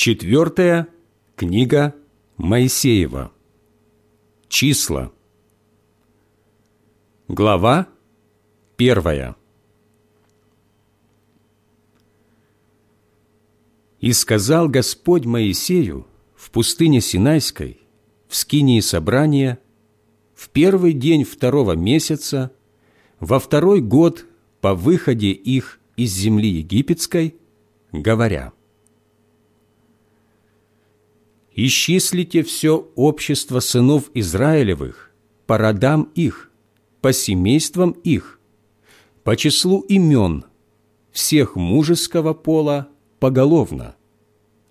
Четвертая книга Моисеева. Числа. Глава первая. «И сказал Господь Моисею в пустыне Синайской, в скинии собрания, в первый день второго месяца, во второй год по выходе их из земли египетской, говоря, «Исчислите все общество сынов Израилевых по родам их, по семействам их, по числу имен всех мужеского пола поголовно,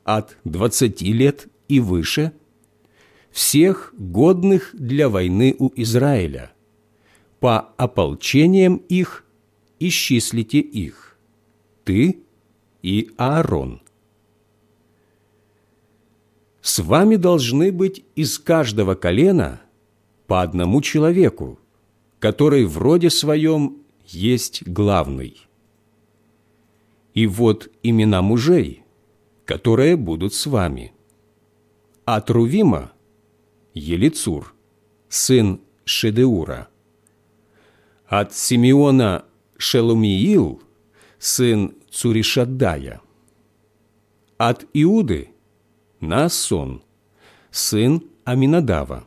от двадцати лет и выше, всех годных для войны у Израиля, по ополчениям их исчислите их, ты и Аарон. С вами должны быть из каждого колена по одному человеку, который в роде своем есть главный. И вот имена мужей, которые будут с вами. От Рувима – Елицур, сын Шедеура. От Симеона – Шелумиил, сын Цуришаддая. От Иуды – Наасон, сын Аминадава.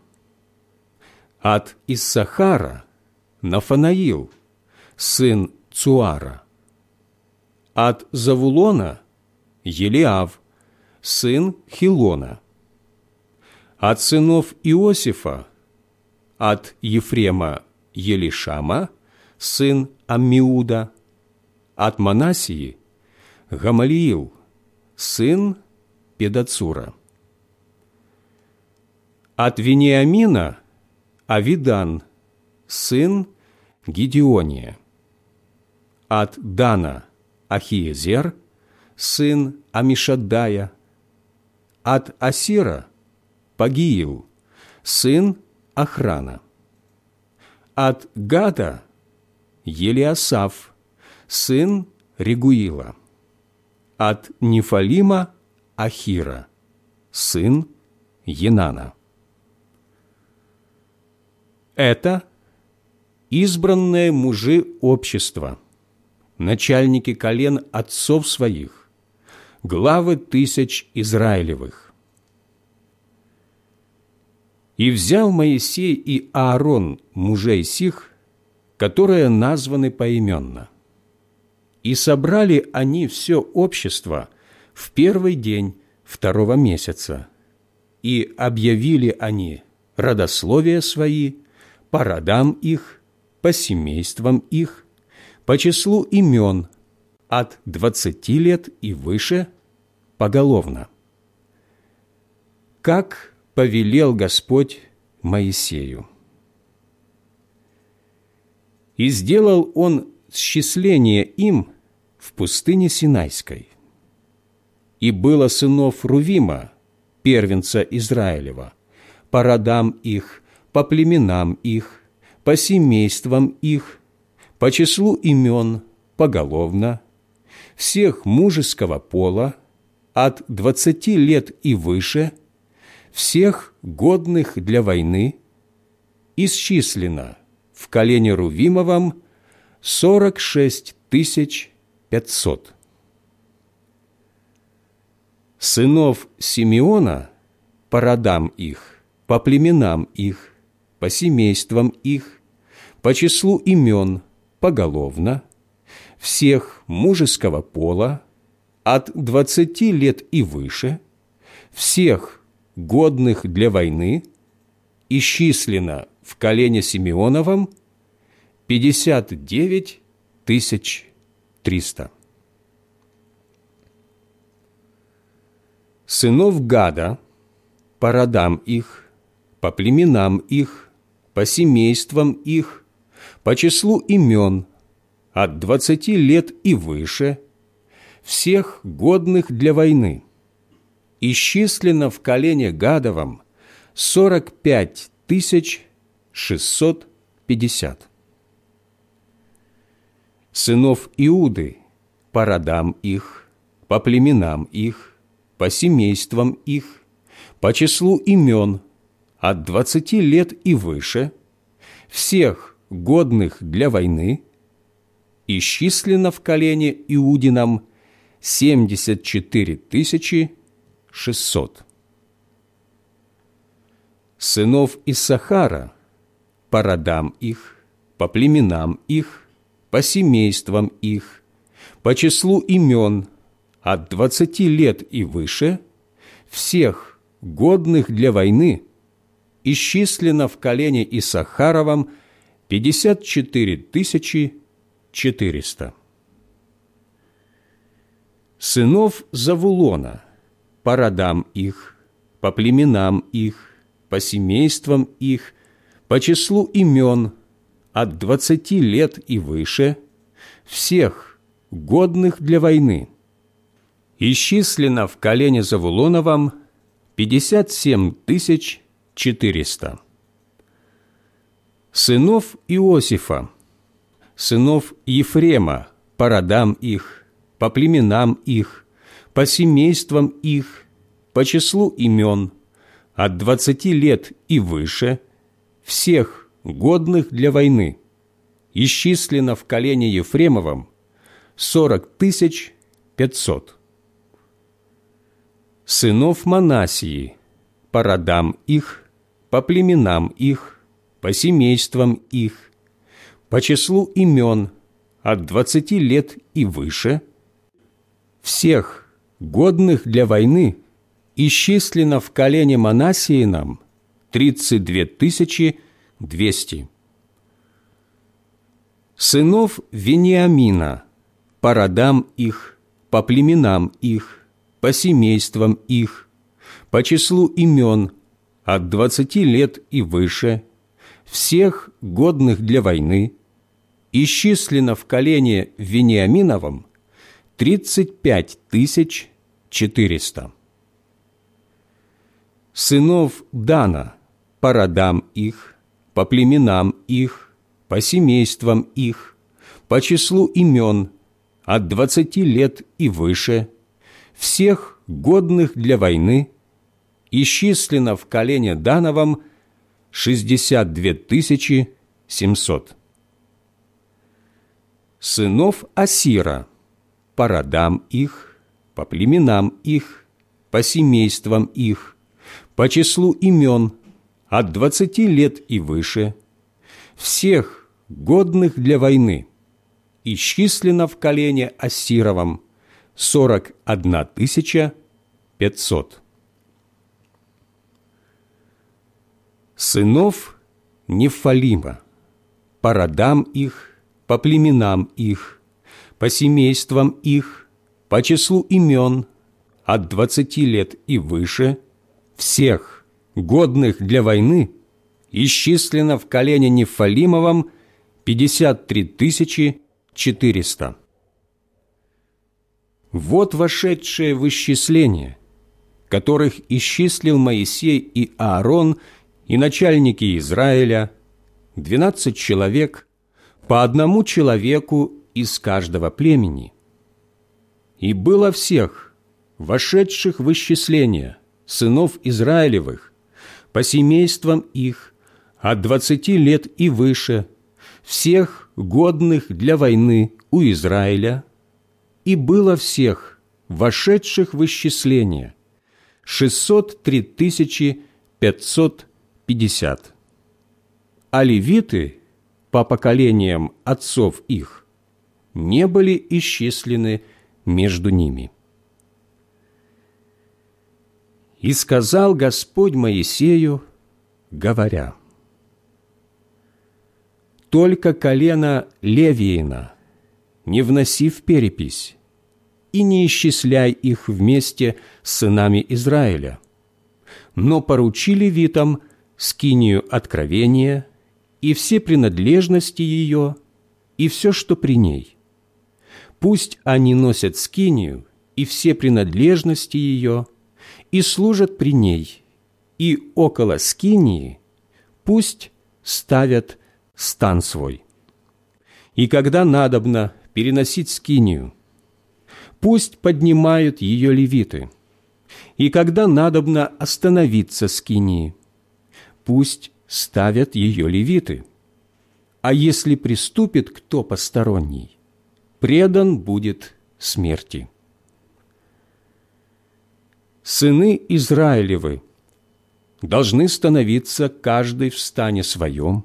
От Иссахара – Нафанаил, сын Цуара. От Завулона – Елиав, сын Хилона. От сынов Иосифа – от Ефрема Елишама, сын Аммиуда. От Манасии – Гамалиил, сын Педацура. От Вениамина – Авидан, сын Гедеония. От Дана – Ахиезер, сын Амишаддая, от Асира – Пагиил, сын Охрана, от Гада – Елиасав, сын Регуила, от Нефалима – Ахира, сын Енана. Это избранные мужи общества – начальники колен отцов своих, главы тысяч Израилевых. И взял Моисей и Аарон мужей сих, которые названы поименно. И собрали они все общество в первый день второго месяца, и объявили они родословия свои по родам их, по семействам их, по числу имен от двадцати лет и выше поголовно. Как повелел Господь Моисею. И сделал он счисление им в пустыне Синайской. И было сынов Рувима, первенца Израилева, по родам их, по племенам их, по семействам их, по числу имен поголовно, всех мужеского пола, от двадцати лет и выше, всех годных для войны, исчислено в колене Рувимовом сорок шесть тысяч пятьсот. Сынов Симеона по родам их, по племенам их, по семействам их, по числу имен поголовно, всех мужеского пола, от двадцати лет и выше, всех годных для войны, исчислено в колене Симеоновом пятьдесят девять тысяч триста. Сынов Гада по родам их, по племенам их, по семействам их, по числу имен от двадцати лет и выше, всех годных для войны. Исчислено в колене Гадовом сорок пять тысяч шестьсот пятьдесят. Сынов Иуды по родам их, по племенам их, по семействам их, по числу имен, от двадцати лет и выше, всех годных для войны, исчислено в колене Иудином семьдесят четыре тысячи шестьсот. Сынов Иссахара по родам их, по племенам их, по семействам их, по числу имен от двадцати лет и выше, всех годных для войны, исчислено в колене Исахаровом пятьдесят четыре тысячи четыреста. Сынов Завулона по родам их, по племенам их, по семействам их, по числу имен от двадцати лет и выше, всех годных для войны. Исчислено в колене Завулоновом пятьдесят семь тысяч четыреста. Сынов Иосифа, сынов Ефрема, по родам их, по племенам их, по семействам их, по числу имен, от двадцати лет и выше, всех годных для войны, исчислено в колене Ефремовом сорок тысяч пятьсот. Сынов Манасии, по родам их, по племенам их, по семействам их, по числу имен от двадцати лет и выше, всех годных для войны исчислено в колене Манасиином тридцать две тысячи двести. Сынов Вениамина по родам их, по племенам их, по семействам их, по числу имен от двадцати лет и выше, всех годных для войны, исчислено в колене Вениаминовом тридцать пять тысяч четыреста. Сынов Дана по родам их, по племенам их, по семействам их, по числу имен от двадцати лет и выше, всех годных для войны, исчислено в колене Дановом 62 700. Сынов Асира по родам их, по племенам их, по семействам их, по числу имен от 20 лет и выше, всех годных для войны, исчислено в колене Асировом 41 тысяча 500. Сынов Нефалима, по родам их, по племенам их, по семействам их, по числу имен от 20 лет и выше, всех, годных для войны, исчислено в колене Нефалимовом 53 400. Вот вошедшее в исчисление, которых исчислил Моисей и Аарон и начальники Израиля, двенадцать человек, по одному человеку из каждого племени. И было всех, вошедших в исчисление, сынов Израилевых, по семействам их, от двадцати лет и выше, всех годных для войны у Израиля, и было всех, вошедших в исчисление, шестьсот три тысячи пятьсот пятьдесят. А левиты по поколениям отцов их не были исчислены между ними. И сказал Господь Моисею, говоря, «Только колено Левиина не вноси в перепись и не исчисляй их вместе с сынами Израиля, но поручи левитам скинию откровения и все принадлежности ее и все, что при ней. Пусть они носят скинию и все принадлежности ее – и служат при ней, и около скинии пусть ставят стан свой. И когда надобно переносить скинию, пусть поднимают ее левиты, и когда надобно остановиться скинии, пусть ставят ее левиты. А если приступит кто посторонний, предан будет смерти. Сыны Израилевы должны становиться каждый в стане своем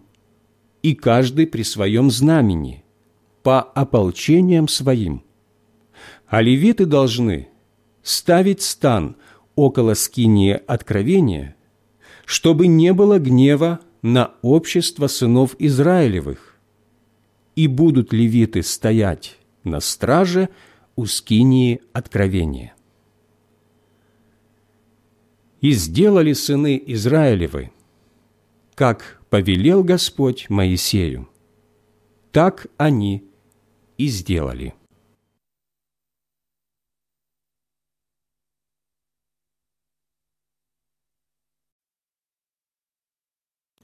и каждый при своем знамени, по ополчениям своим. А левиты должны ставить стан около скинии откровения, чтобы не было гнева на общество сынов Израилевых, и будут левиты стоять на страже у скинии откровения. И сделали сыны Израилевы, как повелел Господь Моисею. Так они и сделали.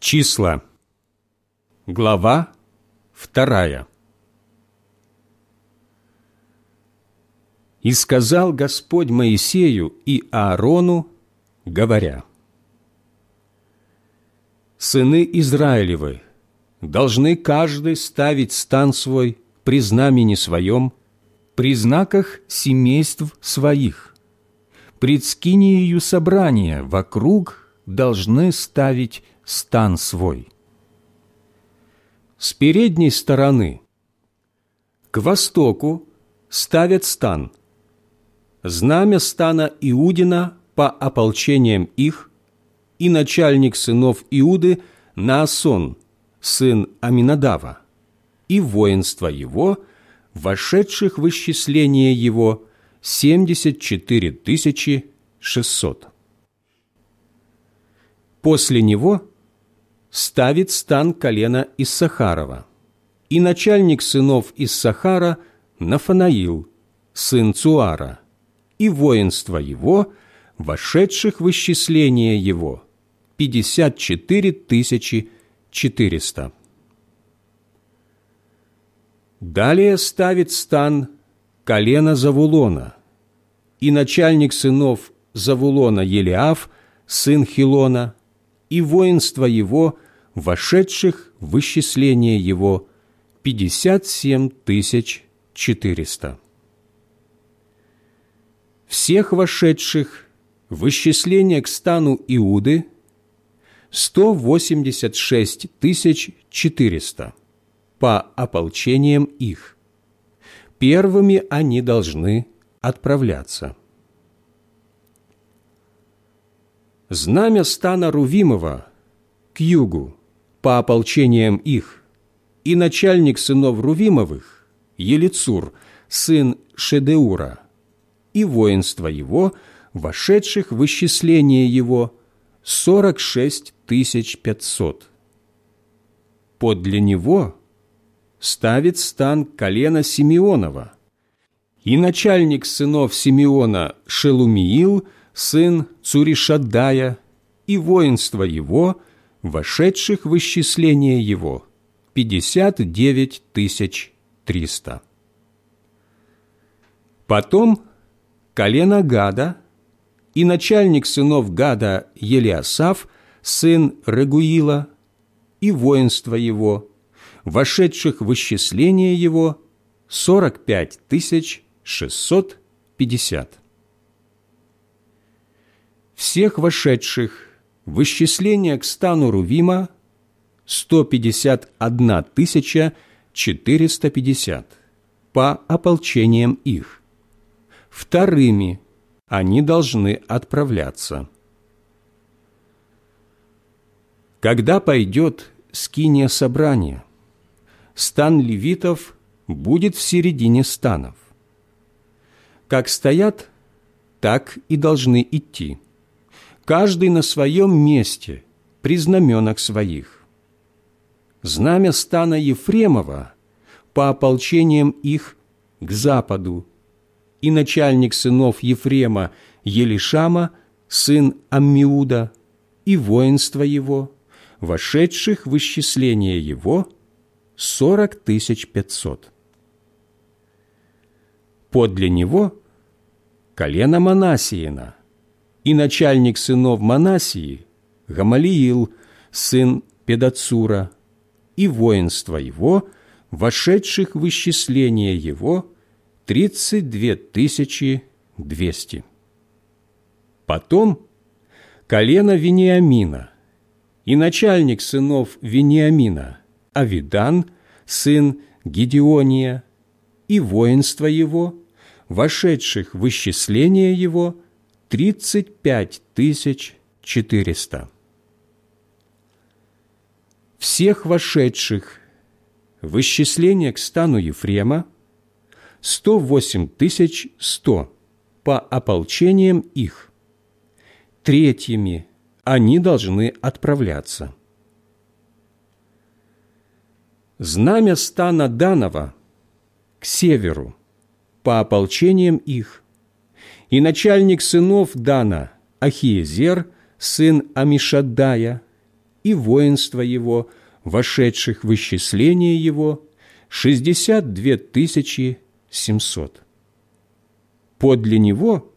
Числа. Глава вторая. «И сказал Господь Моисею и Аарону, говоря, «Сыны Израилевы должны каждый ставить стан свой при знамени своем, при знаках семейств своих, пред скинию собрания вокруг должны ставить стан свой. С передней стороны к востоку ставят стан. Знамя стана Иудина по ополчениям их и начальник сынов Иуды Наасон, сын Аминадава, и воинство его, вошедших в исчисление его, семьдесят четыре тысячи шестьсот. После него ставит стан колена Иссахарова, и начальник сынов Иссахара Нафанаил, сын Цуара, и воинство его, вошедших в исчисление его, пятьдесят четыре тысячи четыреста. Далее ставит стан колено Завулона, и начальник сынов Завулона Елиав, сын Хилона, и воинство его, вошедших в исчисление его, пятьдесят семь тысяч четыреста. Всех вошедших в исчисление к стану Иуды сто восемьдесят шесть тысяч четыреста по ополчениям их. Первыми они должны отправляться. Знамя стана Рувимова к югу по ополчениям их, и начальник сынов Рувимовых, Елицур, сын Шедеура, и воинство его, вошедших в исчисление его, сорок шесть тысяч пятьсот. Подле него ставит стан колена Симеонова. И начальник сынов Симеона Шелумиил, сын Цуришаддая, и воинство его, вошедших в исчисление его, пятьдесят девять тысяч триста. Потом колено Гада и начальник сынов Гада Елиасав, сын Регуила, и воинство его, вошедших в исчисление его сорок пять тысяч шестьсот пятьдесят. Всех вошедших в исчисление к стану Рувима сто пятьдесят одна тысяча четыреста пятьдесят по ополчениям их. Вторыми они должны отправляться. Когда пойдет скиния собрания – стан левитов будет в середине станов. Как стоят, так и должны идти, каждый на своем месте, при знаменах своих. Знамя стана Ефремова по ополчениям их к западу, и начальник сынов Ефрема Елишама, сын Аммиуда, и воинство его, вошедших в исчисление его – сорок тысяч пятьсот. Подле него колено Манасиина, и начальник сынов Манасии, Гамалиил, сын Педацура, и воинство его, вошедших в исчисление его, тридцать две тысячи двести. Потом колено Вениамина и начальник сынов Вениамина, Авидан, сын Гедеония, и воинство его, вошедших в исчисление его, тридцать пять тысяч четыреста. Всех вошедших в исчисление к стану Ефрема сто восемь тысяч сто по ополчениям их. Третьими они должны отправляться. Знамя стана Данова к северу по ополчениям их, и начальник сынов Дана Ахиезер, сын Амишадая, и воинство его, вошедших в исчисление его, шестьдесят две тысячи семьсот. Подле него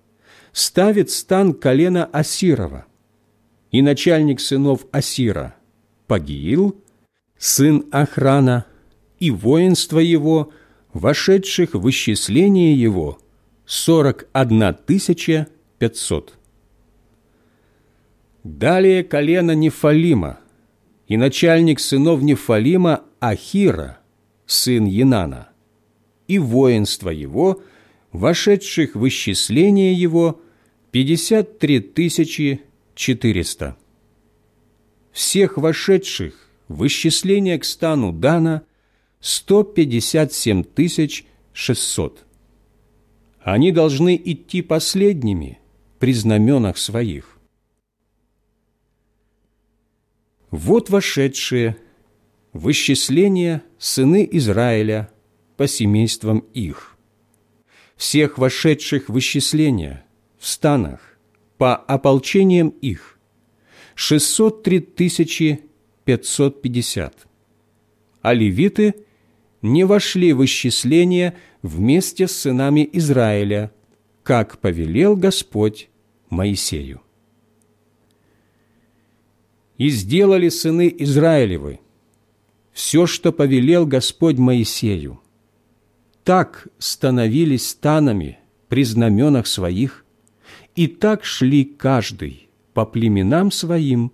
ставит стан колена Асирова, и начальник сынов Асира Пагиил, сын Охрана, и воинство его, вошедших в исчисление его, сорок одна тысяча пятьсот. Далее колено Нефалима и начальник сынов Нефалима Ахира, сын Янана, и воинство его, вошедших в исчисление его, пятьдесят три тысячи четыреста. Всех вошедших в исчисление к стану Дана сто пятьдесят семь тысяч шестьсот. Они должны идти последними при знаменах своих. Вот вошедшие в исчисление сыны Израиля по семействам их. Всех вошедших в исчисление в станах по ополчениям их – 603 550. А левиты не вошли в исчисление вместе с сынами Израиля, как повелел Господь Моисею. И сделали сыны Израилевы все, что повелел Господь Моисею. Так становились станами при знаменах своих, и так шли каждый по племенам своим,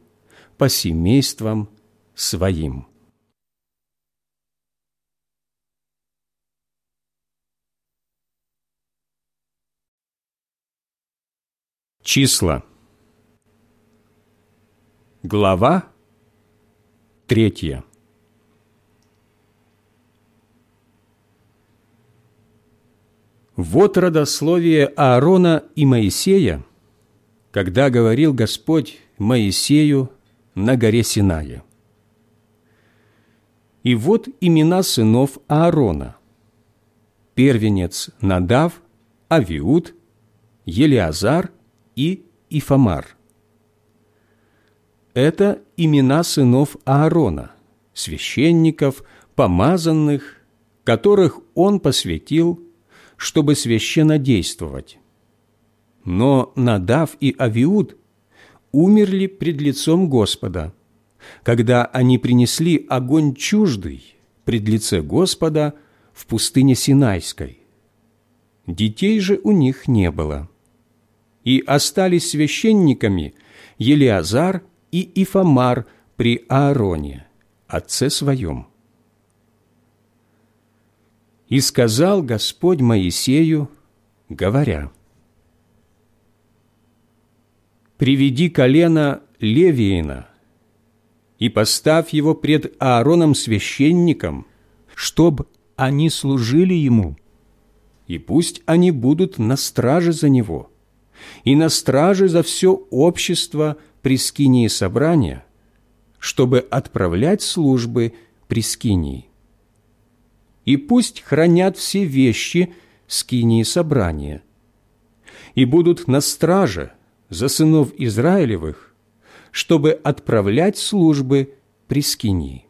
по семействам своим. Числа. Глава третья. Вот родословие Аарона и Моисея, когда говорил Господь Моисею на горе Синая. И вот имена сынов Аарона. Первенец Надав, Авиуд, Елиазар и Ифамар. Это имена сынов Аарона, священников, помазанных, которых он посвятил, чтобы священно действовать. Но Надав и Авиуд умерли пред лицом Господа, когда они принесли огонь чуждый пред лице Господа в пустыне Синайской. Детей же у них не было и остались священниками Елиазар и Ифамар при Аароне, отце своем. И сказал Господь Моисею, говоря, «Приведи колено Левиина и поставь его пред Аароном священником, чтоб они служили ему, и пусть они будут на страже за него» и на страже за все общество при скинии собрания, чтобы отправлять службы при скинии. И пусть хранят все вещи скинии собрания, и будут на страже за сынов Израилевых, чтобы отправлять службы при скинии.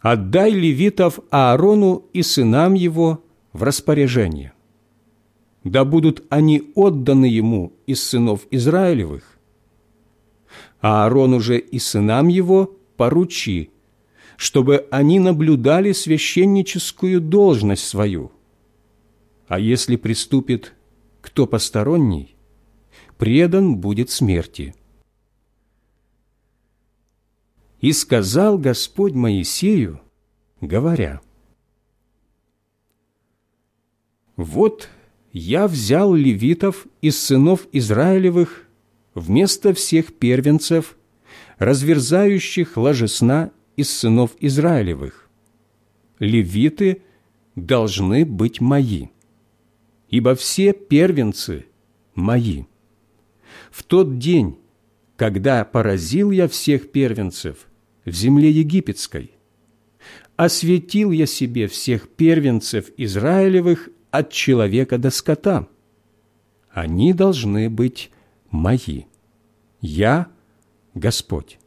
Отдай левитов Аарону и сынам его в распоряжение – да будут они отданы ему из сынов Израилевых. А Аарону же и сынам его поручи, чтобы они наблюдали священническую должность свою. А если приступит кто посторонний, предан будет смерти. И сказал Господь Моисею, говоря, «Вот я взял левитов из сынов Израилевых вместо всех первенцев, разверзающих ложесна из сынов Израилевых. Левиты должны быть мои, ибо все первенцы мои. В тот день, когда поразил я всех первенцев в земле египетской, осветил я себе всех первенцев Израилевых от человека до скота. Они должны быть мои. Я Господь.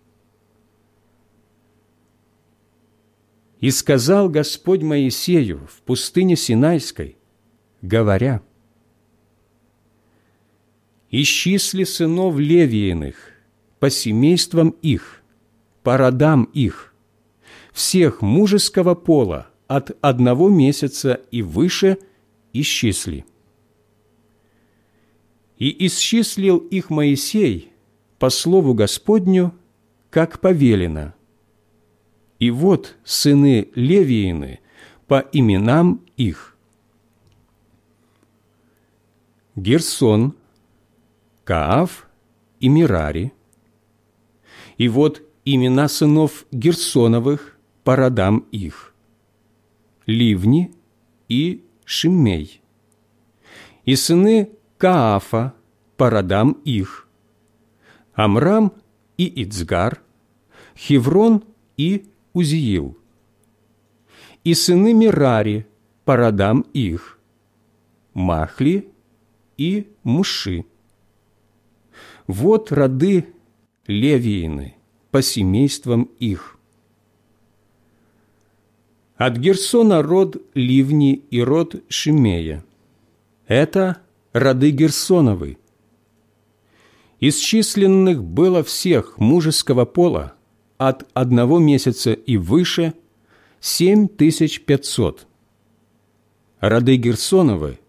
И сказал Господь Моисею в пустыне Синайской, говоря, «Исчисли сынов Левииных по семействам их, по родам их, всех мужеского пола от одного месяца и выше исчисли». И исчислил их Моисей по слову Господню, как повелено. И вот сыны Левиины по именам их. Герсон, Каав и Мирари. И вот имена сынов Герсоновых по родам их. Ливни и Шиммей. И сыны Каафа по родам их, Амрам и Ицгар, Хеврон и Узиил. И сыны Мирари по родам их, Махли и Муши. Вот роды Левиины по семействам их. От Герсона род Ливни и род Шимея. Это роды Герсоновы. Исчисленных было всех мужеского пола от одного месяца и выше семь тысяч пятьсот. Роды Герсоновы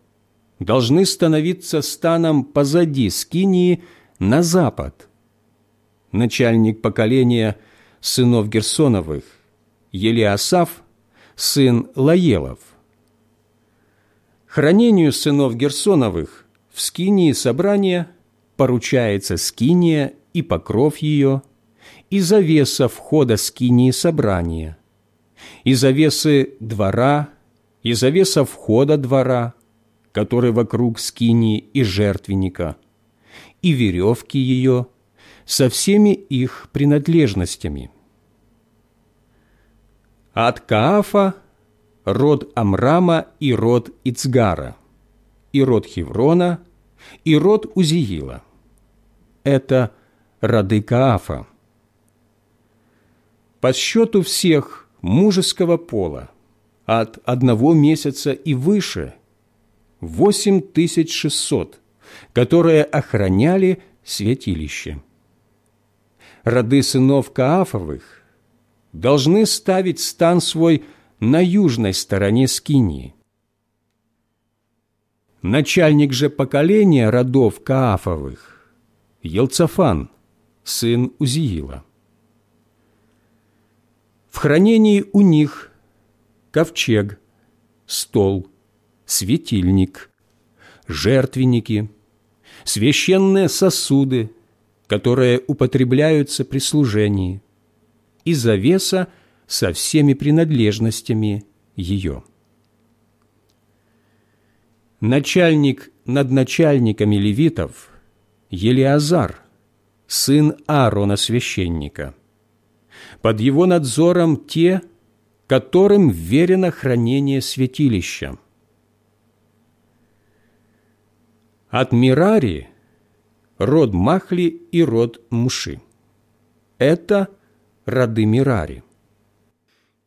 должны становиться станом позади Скинии на запад. Начальник поколения сынов Герсоновых Елиасав, сын Лаелов – Хранению сынов Герсоновых в скинии собрания поручается скиния и покров ее, и завеса входа скинии собрания, и завесы двора, и завеса входа двора, который вокруг скинии и жертвенника, и веревки ее со всеми их принадлежностями. От Каафа род Амрама и род Ицгара, и род Хеврона, и род Узиила. Это роды Каафа. По счету всех мужеского пола от одного месяца и выше восемь тысяч шестьсот, которые охраняли святилище. Роды сынов Каафовых должны ставить стан свой на южной стороне Скинии. Начальник же поколения родов Каафовых – Елцафан, сын Узиила. В хранении у них ковчег, стол, светильник, жертвенники, священные сосуды, которые употребляются при служении, и завеса – со всеми принадлежностями ее. Начальник над начальниками левитов Елиазар, сын Аарона священника. Под его надзором те, которым верено хранение святилища. От Мирари – род Махли и род Муши. Это роды Мирари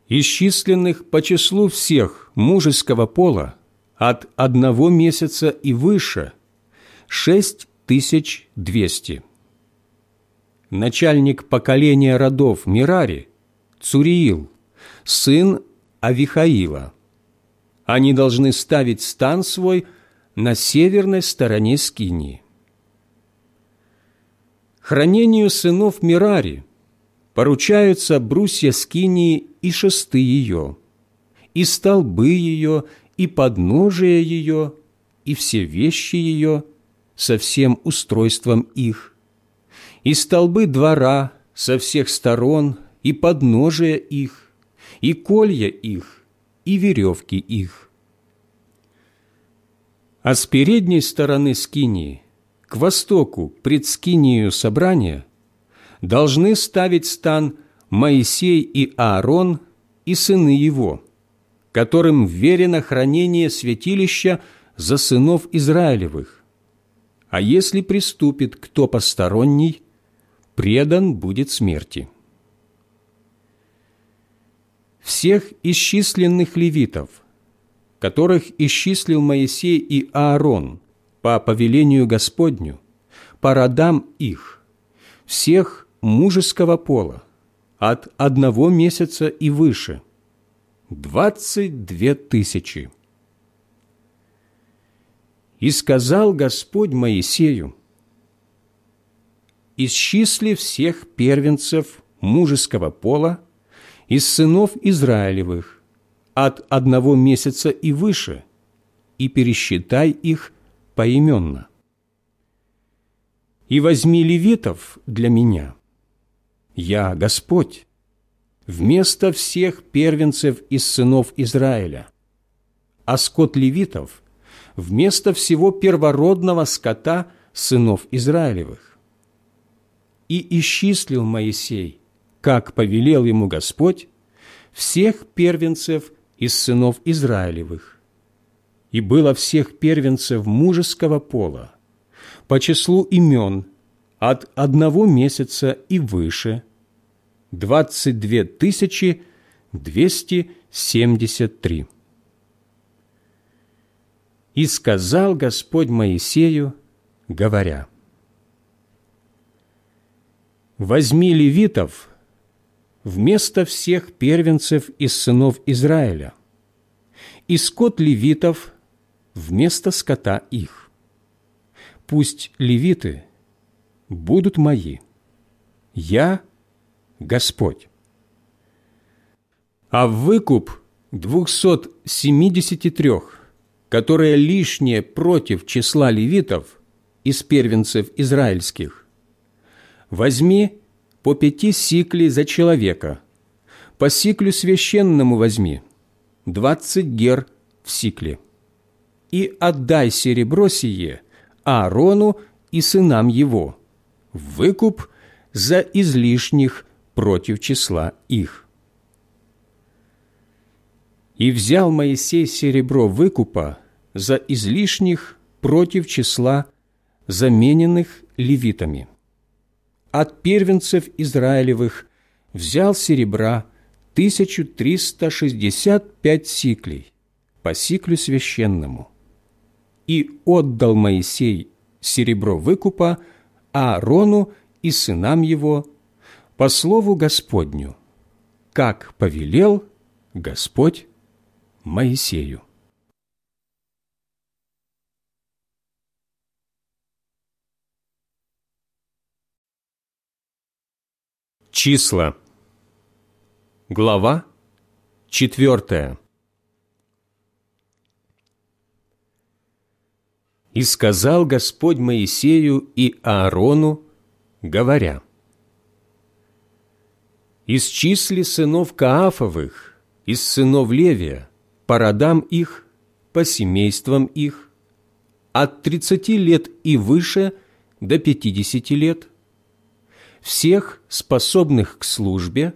исчисленных по числу всех мужеского пола от одного месяца и выше – шесть тысяч двести. Начальник поколения родов Мирари – Цуриил, сын Авихаила. Они должны ставить стан свой на северной стороне Скинии. Хранению сынов Мирари поручаются брусья Скинии и шесты ее, и столбы ее, и подножие ее, и все вещи ее со всем устройством их, и столбы двора со всех сторон, и подножие их, и колья их, и веревки их. А с передней стороны скинии – к востоку пред скинию собрания должны ставить стан Моисей и Аарон и сыны его, которым верено хранение святилища за сынов Израилевых. А если приступит кто посторонний, предан будет смерти. Всех исчисленных левитов, которых исчислил Моисей и Аарон – по повелению Господню, по родам их, всех мужеского пола, от одного месяца и выше, двадцать две тысячи. И сказал Господь Моисею, «Исчисли всех первенцев мужеского пола из сынов Израилевых от одного месяца и выше, и пересчитай их поименно. И возьми левитов для меня. Я Господь, вместо всех первенцев из сынов Израиля, а скот левитов вместо всего первородного скота сынов Израилевых. И исчислил Моисей, как повелел ему Господь, всех первенцев из сынов Израилевых, и было всех первенцев мужеского пола, по числу имен от одного месяца и выше, двадцать две тысячи двести семьдесят три. И сказал Господь Моисею, говоря, «Возьми левитов вместо всех первенцев из сынов Израиля, и скот левитов – вместо скота их. Пусть левиты будут мои. Я – Господь. А в выкуп двухсот семидесяти трех, которые лишние против числа левитов из первенцев израильских, возьми по пяти сиклей за человека, по сиклю священному возьми, двадцать гер в сикле. И отдай серебро сие Аарону и сынам его, в выкуп за излишних против числа их. И взял Моисей серебро выкупа за излишних против числа замененных левитами. От первенцев Израилевых взял серебра 1365 сиклей по сиклю священному – и отдал Моисей серебро выкупа Аарону и сынам его по слову Господню, как повелел Господь Моисею. Числа. Глава четвертая. И сказал Господь Моисею и Аарону, говоря, «Исчисли сынов Каафовых, из сынов Левия, по родам их, по семействам их, от тридцати лет и выше до пятидесяти лет, всех способных к службе,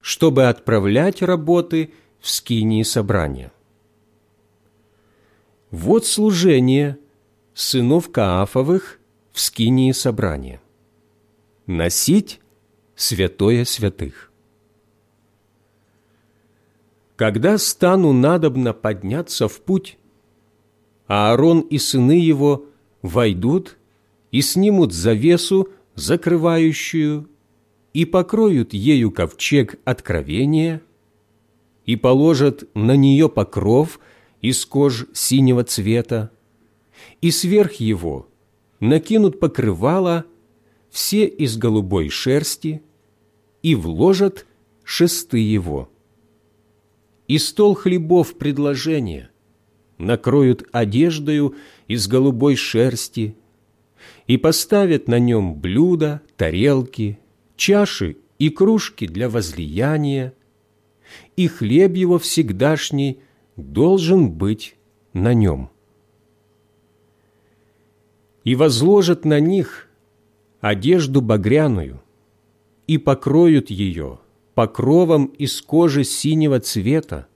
чтобы отправлять работы в скинии собрания. Вот служение – сынов Каафовых в скинии собрания. Носить святое святых. Когда стану надобно подняться в путь, Аарон и сыны его войдут и снимут завесу, закрывающую, и покроют ею ковчег откровения, и положат на нее покров из кож синего цвета, и сверх его накинут покрывало все из голубой шерсти и вложат шесты его. И стол хлебов предложения накроют одеждою из голубой шерсти и поставят на нем блюда, тарелки, чаши и кружки для возлияния, и хлеб его всегдашний должен быть на нем. И возложат на них одежду багряную, и покроют ее покровом из кожи синего цвета,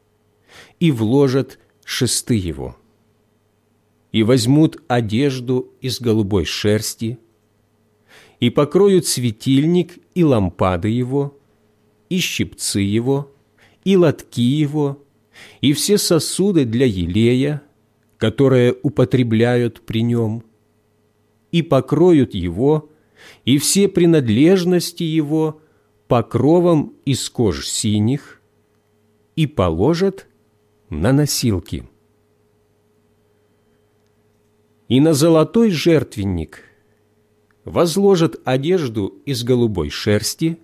и вложат шесты его. И возьмут одежду из голубой шерсти, и покроют светильник и лампады его, и щипцы его, и лотки его, и все сосуды для елея, которые употребляют при нем, и покроют его и все принадлежности его покровом из кож синих и положат на носилки. И на золотой жертвенник возложат одежду из голубой шерсти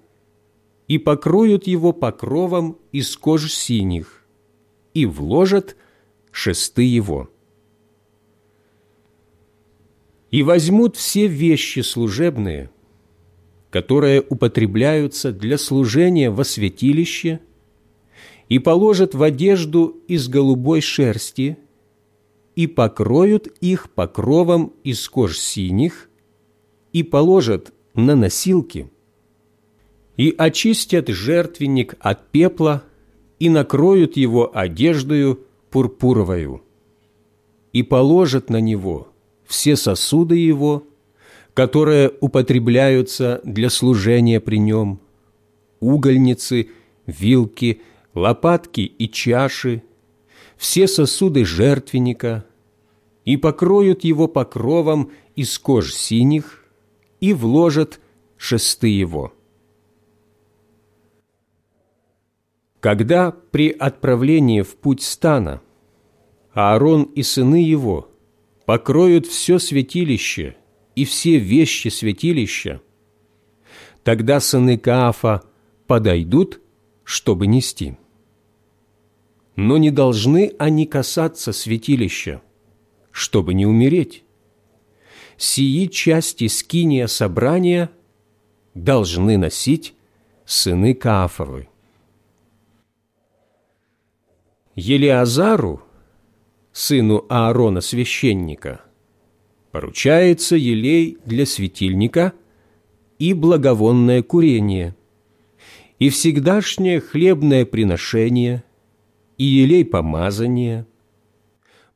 и покроют его покровом из кож синих и вложат шесты его и возьмут все вещи служебные, которые употребляются для служения во святилище, и положат в одежду из голубой шерсти, и покроют их покровом из кож синих, и положат на носилки, и очистят жертвенник от пепла, и накроют его одеждою пурпуровою, и положат на него все сосуды его, которые употребляются для служения при нем, угольницы, вилки, лопатки и чаши, все сосуды жертвенника, и покроют его покровом из кож синих, и вложат шесты его. Когда при отправлении в путь стана Аарон и сыны его – покроют все святилище и все вещи святилища, тогда сыны Каафа подойдут, чтобы нести. Но не должны они касаться святилища, чтобы не умереть. Сии части скиния собрания должны носить сыны Каафовы. Елиазару – сыну Аарона священника, поручается елей для светильника и благовонное курение, и всегдашнее хлебное приношение, и елей помазания,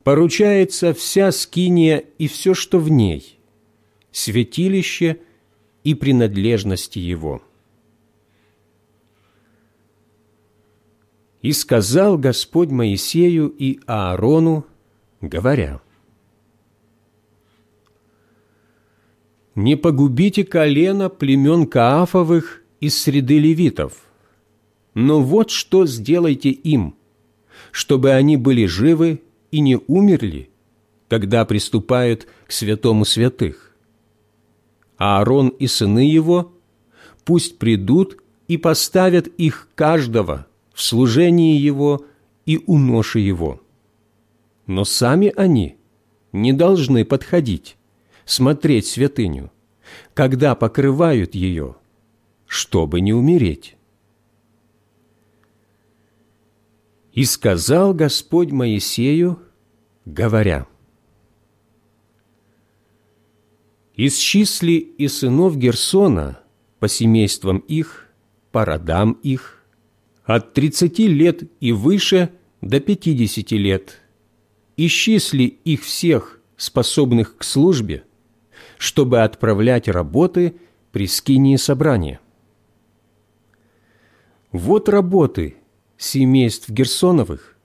поручается вся скиния и все, что в ней, святилище и принадлежности его. И сказал Господь Моисею и Аарону, говоря, «Не погубите колено племен Каафовых из среды левитов, но вот что сделайте им, чтобы они были живы и не умерли, когда приступают к святому святых. Аарон и сыны его пусть придут и поставят их каждого – в служении Его и у ноши Его. Но сами они не должны подходить, смотреть святыню, когда покрывают ее, чтобы не умереть. И сказал Господь Моисею, говоря, «Исчисли и сынов Герсона по семействам их, по родам их, от 30 лет и выше до 50 лет. Исчисли их всех, способных к службе, чтобы отправлять работы при скинии собрания. Вот работы семейств Герсоновых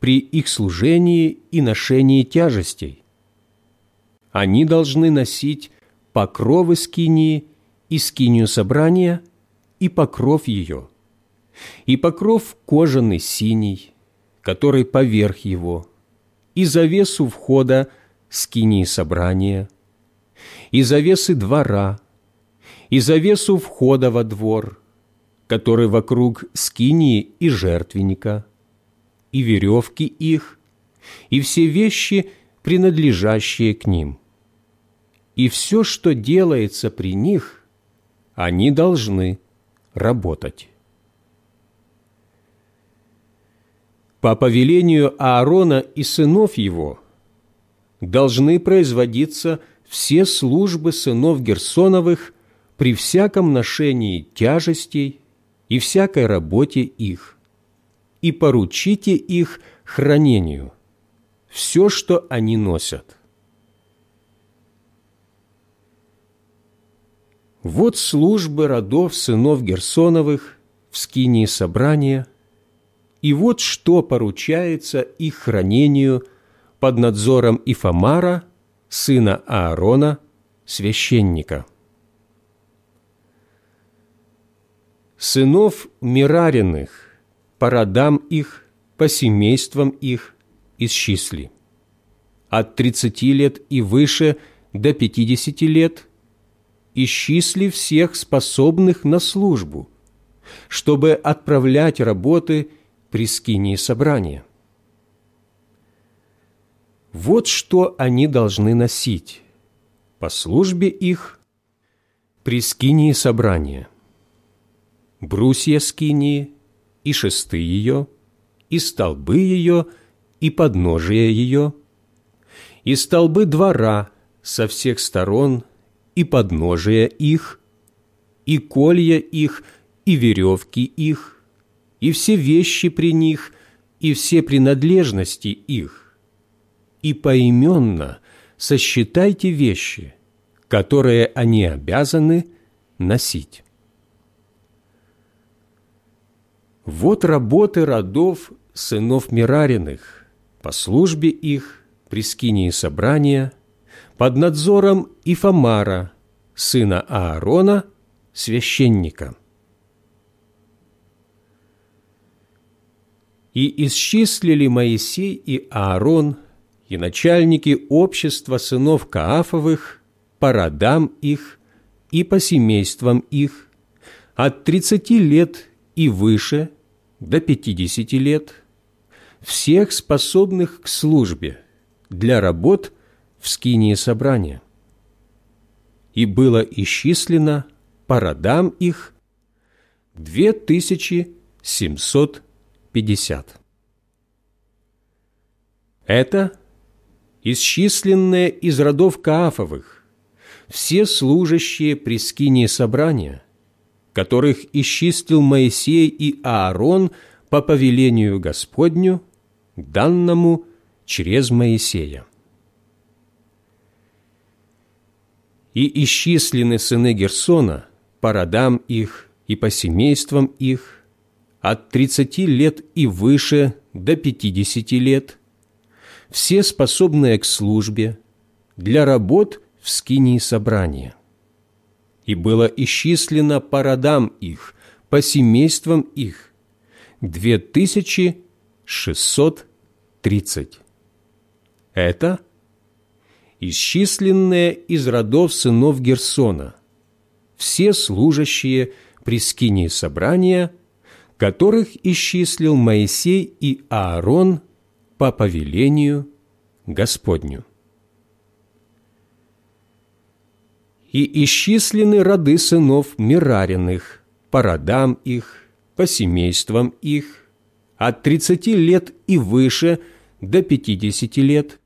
при их служении и ношении тяжестей. Они должны носить покровы скинии и скинию собрания и покров ее, и покров кожаный синий, который поверх его, и завесу входа скинии собрания, и завесы двора, и завесу входа во двор, который вокруг скинии и жертвенника, и веревки их, и все вещи, принадлежащие к ним. И все, что делается при них, они должны работать. По повелению Аарона и сынов его должны производиться все службы сынов Герсоновых при всяком ношении тяжестей и всякой работе их, и поручите их хранению, все, что они носят. Вот службы родов сынов Герсоновых в скинии собрания, и вот что поручается их хранению под надзором Ифамара, сына Аарона, священника. Сынов Мирариных по родам их, по семействам их исчисли. От тридцати лет и выше до пятидесяти лет исчисли всех способных на службу, чтобы отправлять работы при скинии собрания. Вот что они должны носить по службе их при скинии собрания. Брусья скинии – и шесты ее, и столбы ее, и подножия ее, и столбы двора со всех сторон, и подножия их, и колья их, и веревки их, и все вещи при них, и все принадлежности их. И поименно сосчитайте вещи, которые они обязаны носить. Вот работы родов сынов Мирариных, по службе их, при скинии собрания, под надзором Ифамара, сына Аарона, священника. И исчислили Моисей и Аарон, и начальники общества сынов Каафовых по родам их и по семействам их, от тридцати лет и выше до 50 лет, всех способных к службе для работ в скинии собрания. И было исчислено по родам их 2750. Это исчисленные из родов Каафовых, все служащие при скинии собрания – которых исчистил Моисей и Аарон по повелению Господню, данному через Моисея. И исчислены сыны Герсона по родам их и по семействам их от тридцати лет и выше до пятидесяти лет, все способные к службе для работ в скинии собрания – и было исчислено по родам их, по семействам их, две тысячи шестьсот тридцать. Это исчисленные из родов сынов Герсона, все служащие при скинии собрания, которых исчислил Моисей и Аарон по повелению Господню. и исчислены роды сынов Мирариных, по родам их, по семействам их, от тридцати лет и выше до пятидесяти лет,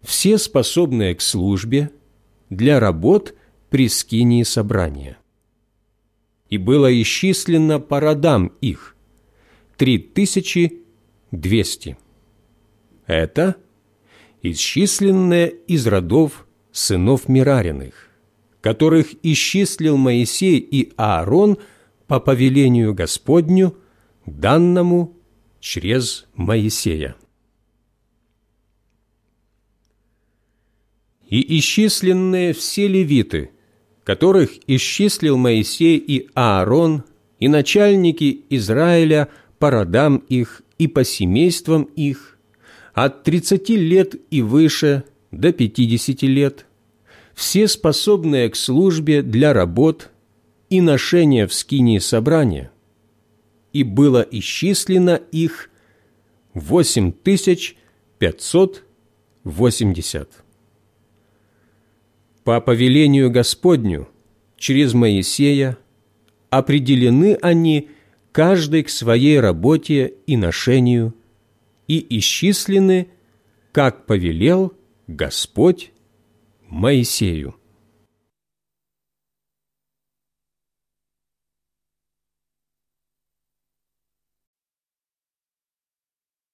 все способные к службе для работ при скинии собрания и было исчислено по родам их – 3200. Это исчисленное из родов сынов Мирариных, которых исчислил Моисей и Аарон по повелению Господню, данному через Моисея. И исчисленные все левиты – которых исчислил Моисей и Аарон, и начальники Израиля по родам их и по семействам их, от тридцати лет и выше до пятидесяти лет, все способные к службе для работ и ношения в скинии собрания, и было исчислено их восемь тысяч пятьсот восемьдесят. По повелению Господню через Моисея определены они каждый к своей работе и ношению и исчислены, как повелел Господь Моисею.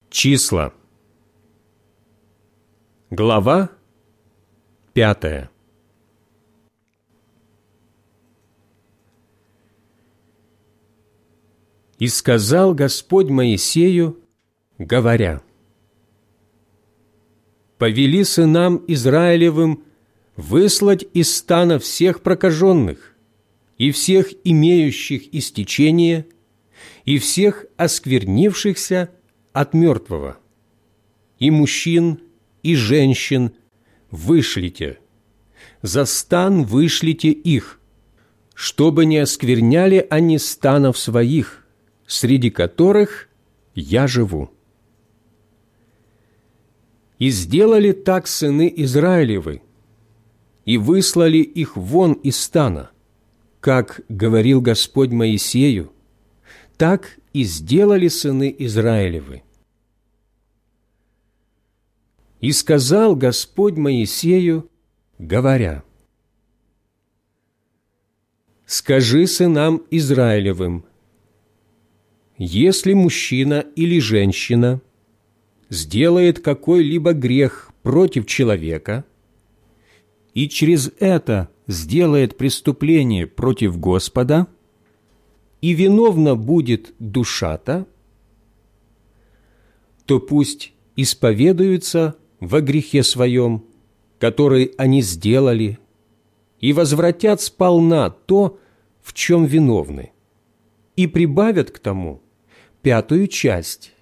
Числа. Глава пятая. И сказал Господь Моисею, говоря, «Повели сынам Израилевым выслать из стана всех прокаженных и всех имеющих истечение и всех осквернившихся от мертвого. И мужчин, и женщин вышлите, за стан вышлите их, чтобы не оскверняли они станов своих, среди которых я живу. И сделали так сыны Израилевы, и выслали их вон из стана, как говорил Господь Моисею, так и сделали сыны Израилевы. И сказал Господь Моисею, говоря, «Скажи сынам Израилевым, если мужчина или женщина сделает какой-либо грех против человека и через это сделает преступление против Господа – и виновна будет душа-то, то пусть исповедуются во грехе своем, который они сделали, и возвратят сполна то, в чем виновны, и прибавят к тому пятую часть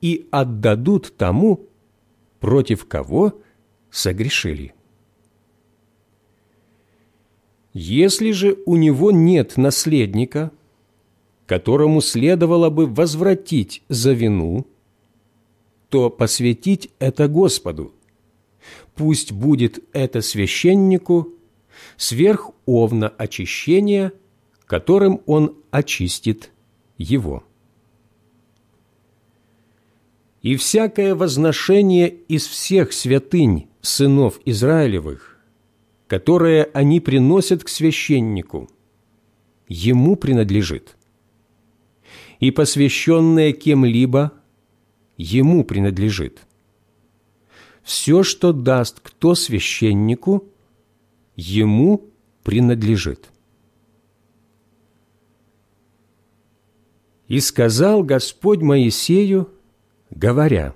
и отдадут тому, против кого согрешили. Если же у него нет наследника – которому следовало бы возвратить за вину, то посвятить это Господу. Пусть будет это священнику сверх овна очищения, которым он очистит его. И всякое возношение из всех святынь сынов Израилевых, которое они приносят к священнику, ему принадлежит и посвященное кем-либо ему принадлежит. Все, что даст кто священнику, ему принадлежит. И сказал Господь Моисею, говоря,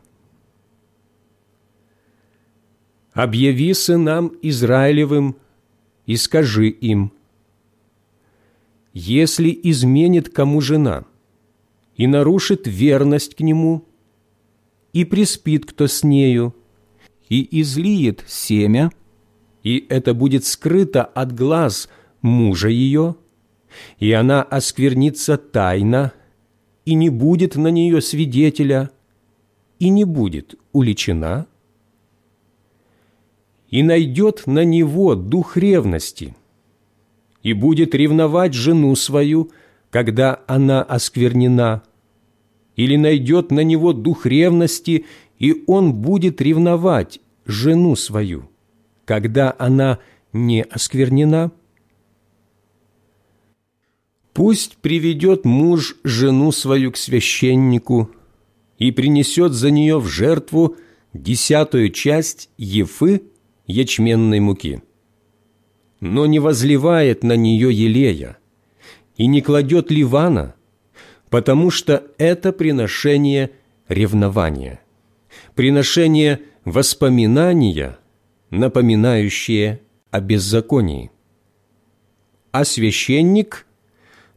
«Объяви сынам Израилевым и скажи им, если изменит кому жена – и нарушит верность к нему, и приспит кто с нею, и излиет семя, и это будет скрыто от глаз мужа ее, и она осквернится тайно, и не будет на нее свидетеля, и не будет уличена, и найдет на него дух ревности, и будет ревновать жену свою, когда она осквернена, или найдет на него дух ревности, и он будет ревновать жену свою, когда она не осквернена? Пусть приведет муж жену свою к священнику и принесет за нее в жертву десятую часть ефы ячменной муки, но не возливает на нее елея и не кладет ливана – потому что это приношение ревнования, приношение воспоминания напоминающее о беззаконии. А священник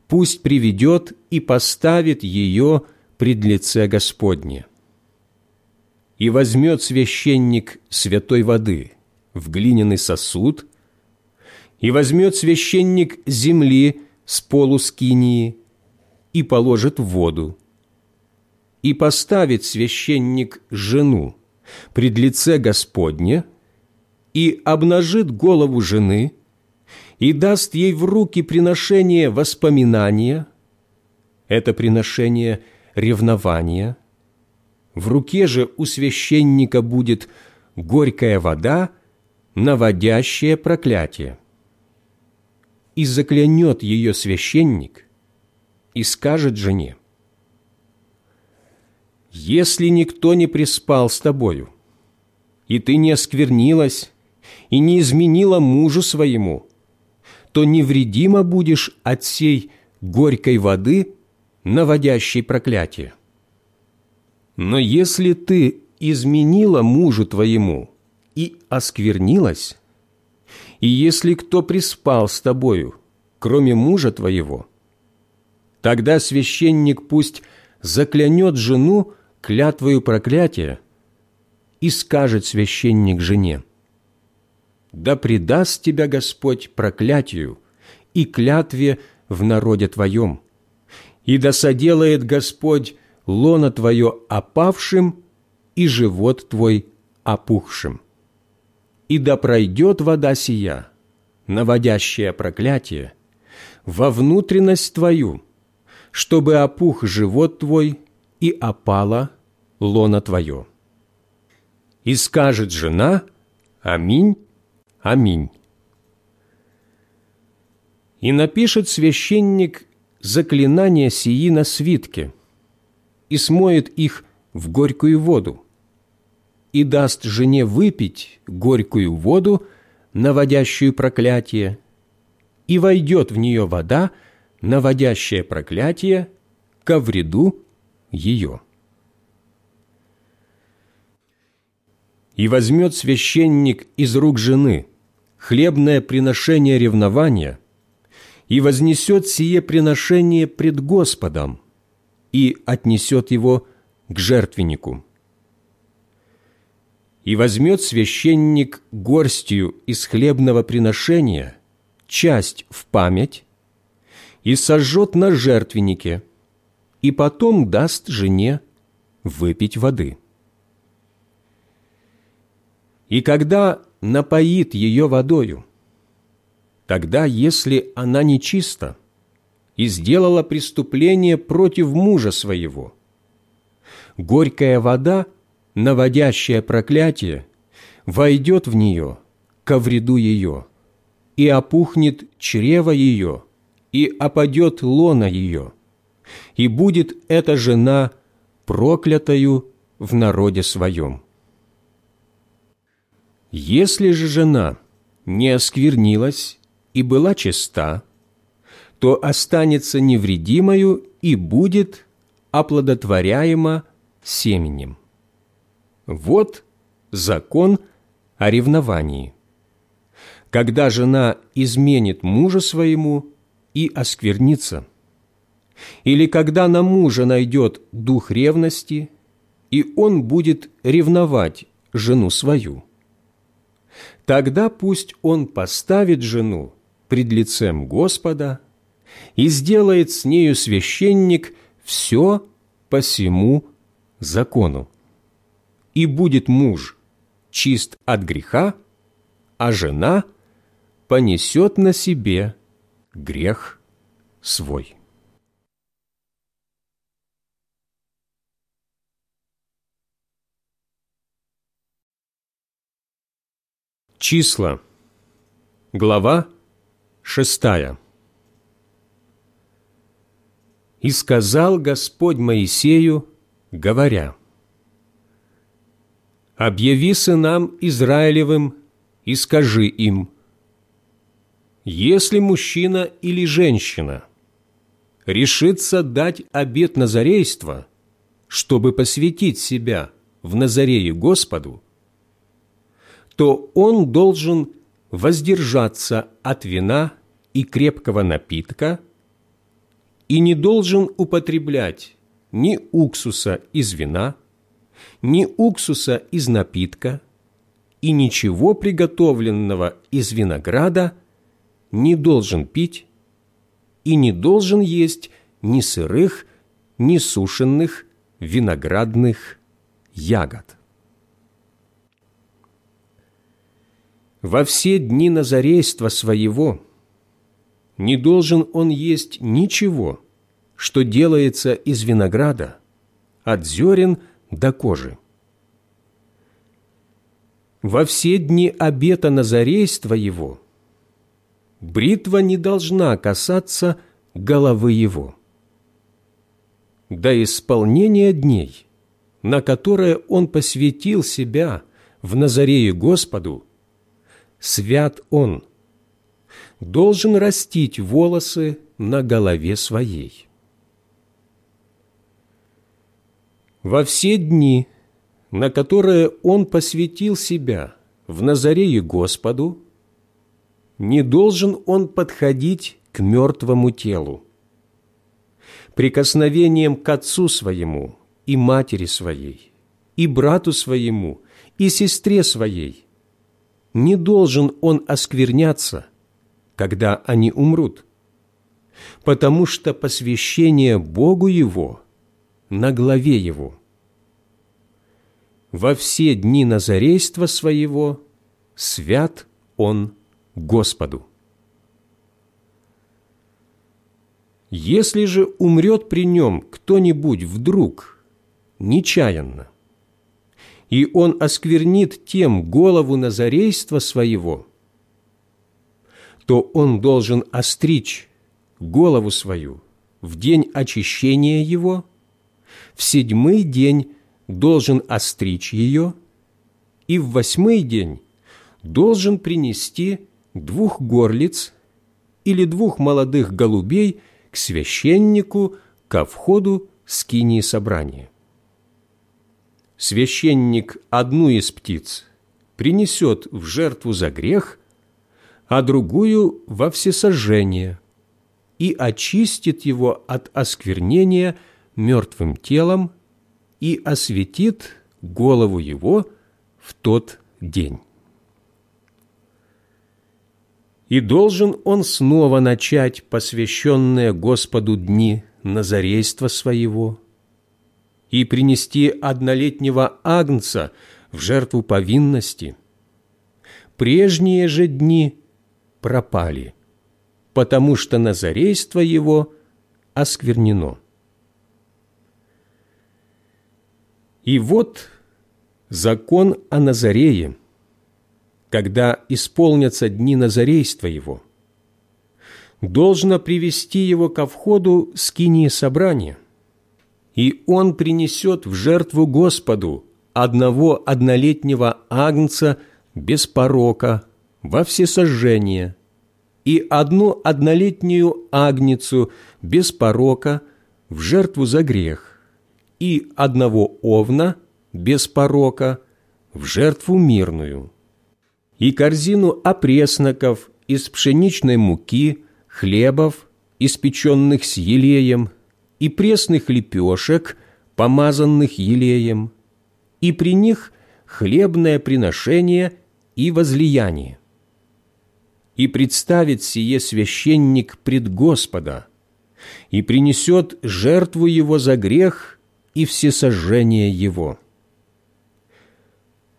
пусть приведет и поставит ее пред лице Господне. И возьмет священник святой воды в глиняный сосуд, и возьмет священник земли с полу скинии и положит в воду, и поставит священник жену пред лице Господне, и обнажит голову жены, и даст ей в руки приношение воспоминания, это приношение ревнования, в руке же у священника будет горькая вода, наводящая проклятие. И заклянет ее священник, и скажет жене, «Если никто не приспал с тобою, и ты не осквернилась и не изменила мужу своему, то невредимо будешь от сей горькой воды, наводящей проклятие. Но если ты изменила мужу твоему и осквернилась, и если кто приспал с тобою, кроме мужа твоего, тогда священник пусть заклянет жену клятвою проклятия и скажет священник жене, да предаст тебя Господь проклятию и клятве в народе твоем, и да соделает Господь лоно твое опавшим и живот твой опухшим. И да пройдет вода сия, наводящая проклятие, во внутренность твою, чтобы опух живот твой и опала лона твое. И скажет жена «Аминь, Аминь. И напишет священник заклинания сии на свитке и смоет их в горькую воду и даст жене выпить горькую воду, наводящую проклятие, и войдет в нее вода, наводящая проклятие, ко вреду ее. И возьмет священник из рук жены хлебное приношение ревнования и вознесет сие приношение пред Господом и отнесет его к жертвеннику. И возьмет священник горстью из хлебного приношения часть в память и сожжет на жертвеннике, и потом даст жене выпить воды. И когда напоит ее водою. Тогда, если она нечиста и сделала преступление против мужа своего, горькая вода, наводящая проклятие, войдет в нее ко вреду ее, и опухнет чрево ее, и опадет лона ее, и будет эта жена проклятою в народе своем. Если же жена не осквернилась и была чиста, то останется невредимою и будет оплодотворяема семенем. Вот закон о ревновании. Когда жена изменит мужа своему и осквернится, или когда на мужа найдет дух ревности, и он будет ревновать жену свою – Тогда пусть он поставит жену пред лицем Господа и сделает с нею священник все по всему закону. И будет муж чист от греха, а жена понесет на себе грех свой. Числа. Глава шестая. «И сказал Господь Моисею, говоря, «Объяви сынам Израилевым и скажи им, если мужчина или женщина решится дать обет назарейства, чтобы посвятить себя в Назарее Господу, то он должен воздержаться от вина и крепкого напитка и не должен употреблять ни уксуса из вина, ни уксуса из напитка и ничего приготовленного из винограда не должен пить и не должен есть ни сырых, ни сушеных виноградных ягод. Во все дни назарейства своего не должен он есть ничего, что делается из винограда, от зерен до кожи. Во все дни обета назарейства его бритва не должна касаться головы его. До исполнения дней, на которое он посвятил себя в Назарее Господу, свят он, должен растить волосы на голове своей. Во все дни, на которые он посвятил себя в Назарее Господу, не должен он подходить к мертвому телу. Прикосновением к отцу своему и матери своей, и брату своему, и сестре своей не должен он оскверняться, когда они умрут, потому что посвящение Богу его на главе его. Во все дни назарейства своего свят он Господу. Если же умрет при нем кто-нибудь вдруг, нечаянно, и он осквернит тем голову назарейства своего, то он должен остричь голову свою в день очищения его, в седьмой день должен остричь ее, и в восьмой день должен принести двух горлиц или двух молодых голубей к священнику ко входу скинии собрания. Священник одну из птиц принесет в жертву за грех, а другую во всесожжение и очистит его от осквернения мертвым телом и осветит голову его в тот день. И должен он снова начать посвященные Господу дни назарейства своего – и принести однолетнего агнца в жертву повинности. Прежние же дни пропали, потому что назарейство его осквернено. И вот закон о Назарее, когда исполнятся дни назарейства его, должно привести его ко входу скинии собрания – и он принесет в жертву Господу одного однолетнего агнца без порока во всесожжение и одну однолетнюю агницу без порока в жертву за грех и одного овна без порока в жертву мирную и корзину опресноков из пшеничной муки, хлебов, испеченных с елеем – и пресных лепешек, помазанных елеем, и при них хлебное приношение и возлияние. И представит сие священник пред Господа, и принесет жертву его за грех и всесожжение его.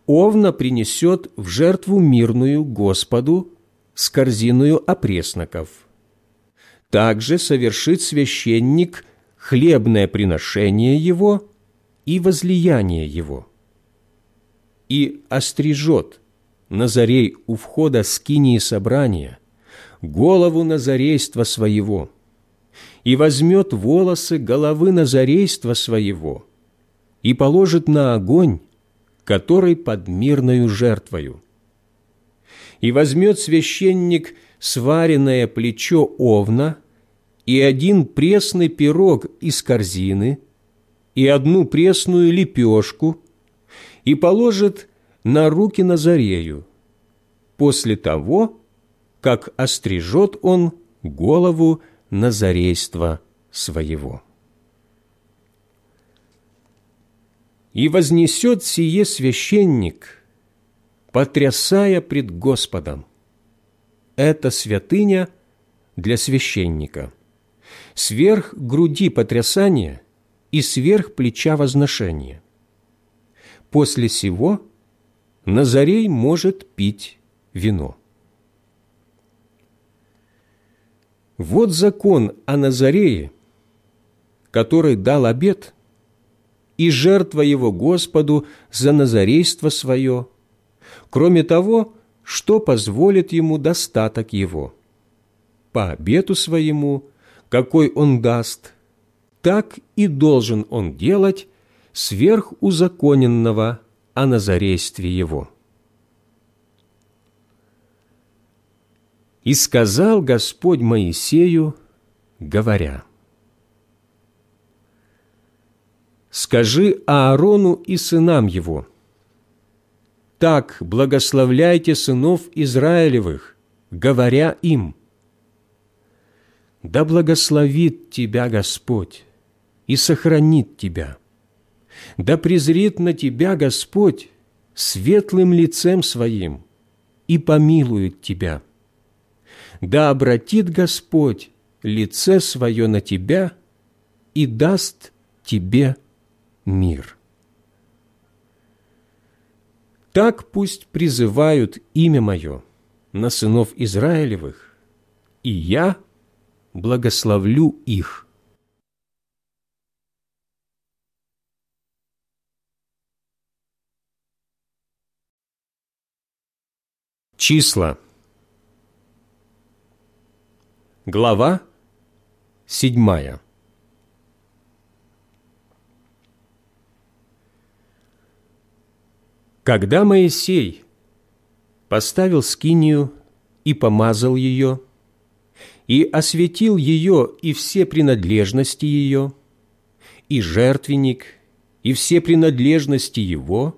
Овна принесет в жертву мирную Господу с корзиною опресноков. Также совершит священник – хлебное приношение его и возлияние его. И острижет Назарей у входа скинии собрания голову назарейства своего и возьмет волосы головы назарейства своего и положит на огонь, который под мирною жертвою. И возьмет священник сваренное плечо овна и один пресный пирог из корзины, и одну пресную лепешку, и положит на руки Назарею, после того, как острижет он голову назарейства своего. И вознесет сие священник, потрясая пред Господом. Это святыня для священника. Сверх груди потрясания и сверх плеча возношения. После сего Назарей может пить вино. Вот закон о Назарее, который дал обет, и жертва его Господу за назарейство свое, кроме того, что позволит ему достаток его. По обету своему, какой он даст, так и должен он делать сверхузаконенного о назарействе его. И сказал Господь Моисею, говоря, «Скажи Аарону и сынам его, так благословляйте сынов Израилевых, говоря им, «Да благословит тебя Господь и сохранит тебя, да презрит на тебя Господь светлым лицем Своим и помилует тебя» да обратит Господь лице свое на тебя и даст тебе мир. Так пусть призывают имя Мое на сынов Израилевых, и я благословлю их. Числа – Глава седьмая. Когда Моисей поставил скинию и помазал ее, и осветил ее и все принадлежности ее, и жертвенник, и все принадлежности его,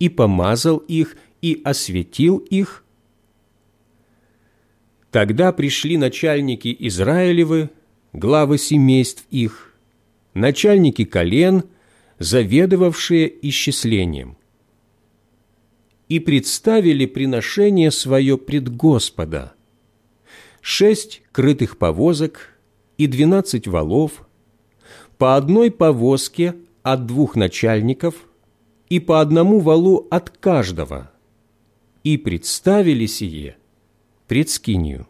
и помазал их, и осветил их, Тогда пришли начальники Израилевы, главы семейств их, начальники колен, заведовавшие исчислением, и представили приношение свое пред Господа. Шесть крытых повозок и двенадцать валов, по одной повозке от двух начальников и по одному валу от каждого, и представили сие – пред скинию.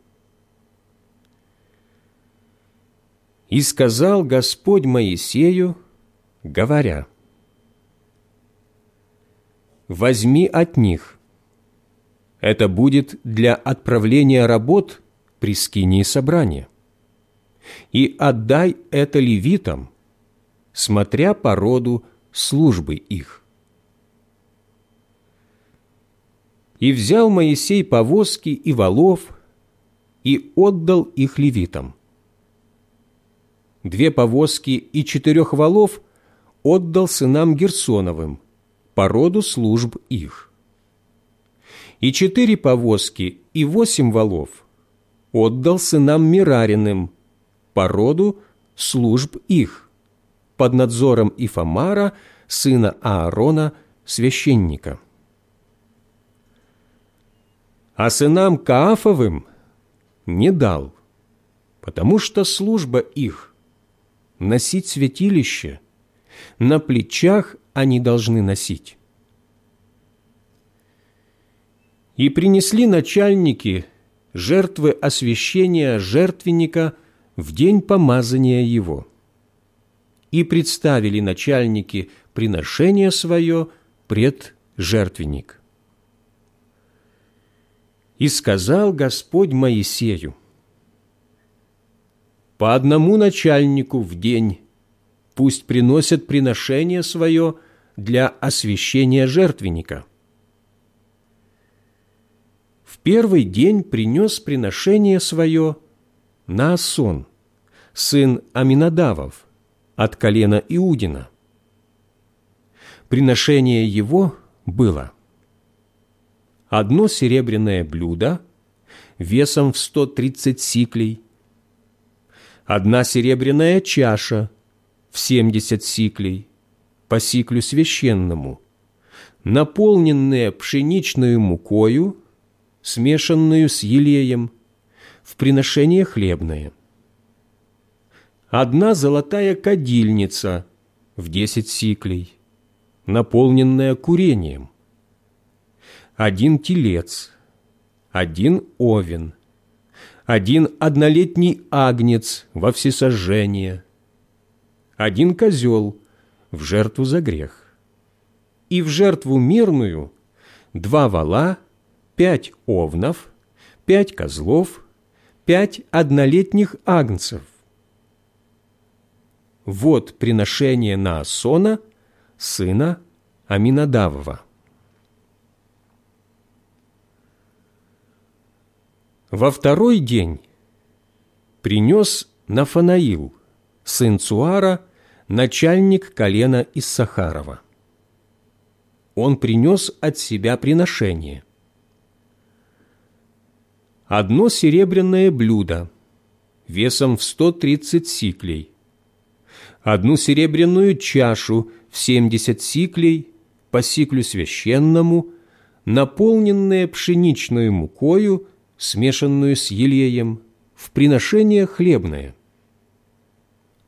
И сказал Господь Моисею, говоря, «Возьми от них, это будет для отправления работ при скинии собрания, и отдай это левитам, смотря по роду службы их». И взял Моисей повозки и валов и отдал их левитам. Две повозки и четырех валов отдал сынам Герсоновым по роду служб их. И четыре повозки и восемь валов отдал сынам Мирариным по роду служб их, под надзором Ифамара, сына Аарона, священника а сынам Каафовым не дал, потому что служба их – носить святилище, на плечах они должны носить. И принесли начальники жертвы освящения жертвенника в день помазания его. И представили начальники приношение свое пред жертвенник. И сказал Господь Моисею, «По одному начальнику в день пусть приносят приношение свое для освящения жертвенника». В первый день принес приношение свое Наасон, сын Аминадавов, от колена Иудина. Приношение его было одно серебряное блюдо весом в 130 сиклей, одна серебряная чаша в 70 сиклей по сиклю священному, наполненная пшеничную мукою, смешанную с елеем, в приношение хлебное. Одна золотая кадильница в десять сиклей, наполненная курением. Один телец, один овен, один однолетний агнец во всесожжение, один козел в жертву за грех, и в жертву мирную два вала, пять овнов, пять козлов – пять однолетних агнцев. Вот приношение Наасона, сына Аминадавова. Во второй день принес Нафанаил, сын Цуара, начальник колена Иссахарова. Он принес от себя приношение – одно серебряное блюдо весом в 130 сиклей, одну серебряную чашу в 70 сиклей по сиклю священному, наполненное пшеничную мукою, смешанную с елеем, в приношение хлебное,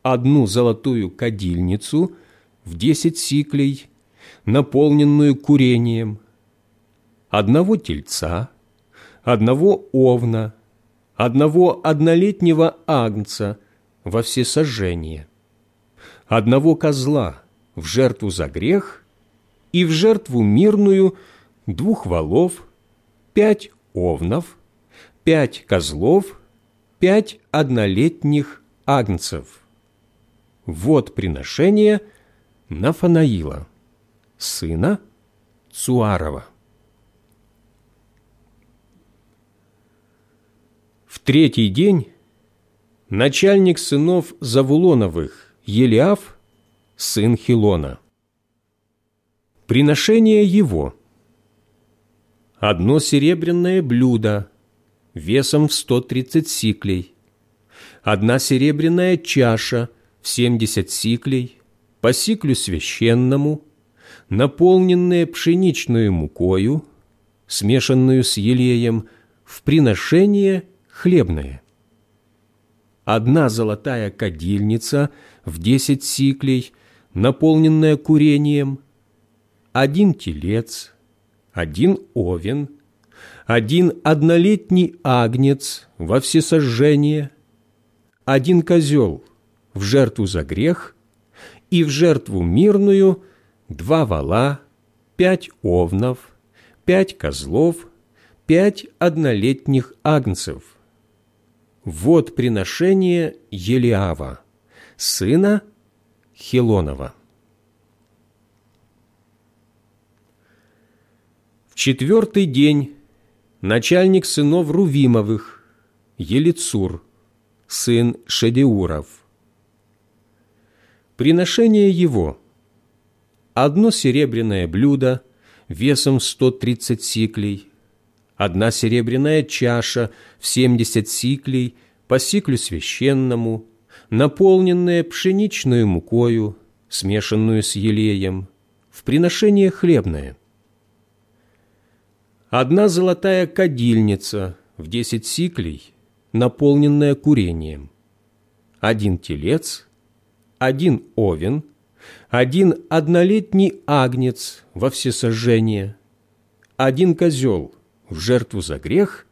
одну золотую кадильницу в 10 сиклей, наполненную курением, одного тельца – одного овна, одного однолетнего агнца во всесожжение, одного козла в жертву за грех и в жертву мирную двух волов, пять овнов, пять козлов, пять однолетних агнцев. Вот приношение Нафанаила, сына Цуарова. третий день начальник сынов Завулоновых, Елиаф, сын Хилона. Приношение его. Одно серебряное блюдо весом в 130 сиклей, одна серебряная чаша в 70 сиклей, по сиклю священному, наполненная пшеничную мукою, смешанную с елеем, в приношение – хлебное. Одна золотая кадильница в десять сиклей, наполненная курением, один телец, один овен, один однолетний агнец во всесожжение, один козел в жертву за грех и в жертву мирную два вала, пять овнов, пять козлов, пять однолетних агнцев – вот приношение Елиава, сына Хилонова. В четвертый день начальник сынов Рувимовых, Елицур, сын Шедеуров. Приношение его – одно серебряное блюдо весом 130 сиклей – одна серебряная чаша в семьдесят сиклей по сиклю священному, наполненная пшеничную мукою, смешанную с елеем, в приношение хлебное. Одна золотая кадильница в десять сиклей, наполненная курением. Один телец, один овен, один однолетний агнец во всесожжение, один козел – в жертву за грех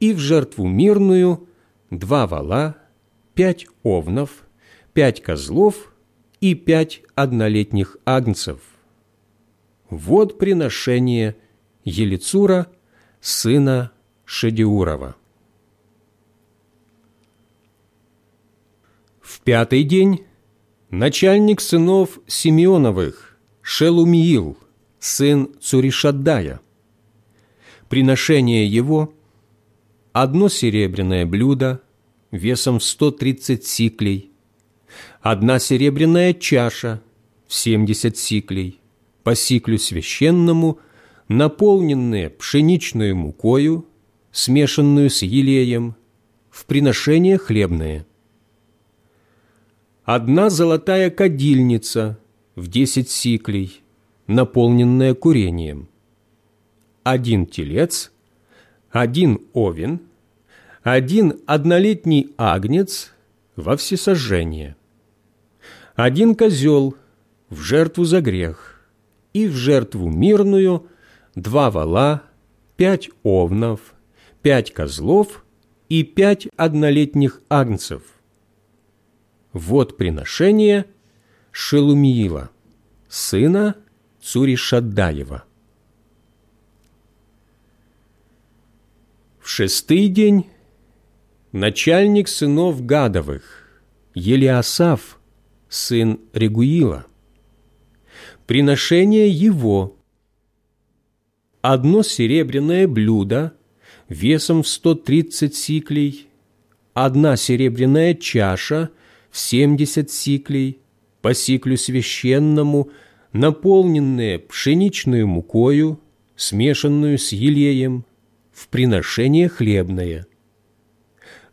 и в жертву мирную два вала, пять овнов, пять козлов и пять однолетних агнцев. Вот приношение Елицура, сына Шедиурова. В пятый день начальник сынов Симеоновых, Шелумиил, сын Цуришаддая, Приношение его – одно серебряное блюдо весом в 130 сиклей, одна серебряная чаша в 70 сиклей, по сиклю священному, наполненные пшеничную мукою, смешанную с елеем, в приношение хлебное. Одна золотая кадильница в десять сиклей, наполненная курением. Один телец, один овен, один однолетний агнец во всесожжение, один козел в жертву за грех и в жертву мирную два вала, пять овнов, пять козлов и пять однолетних агнцев. Вот приношение Шелумиила, сына Цуришаддаева. В шестый день начальник сынов Гадовых, Елиасав, сын Регуила. Приношение его – одно серебряное блюдо весом в сто тридцать сиклей, одна серебряная чаша в семьдесят сиклей, по сиклю священному, наполненные пшеничную мукою, смешанную с елеем, в приношение хлебное.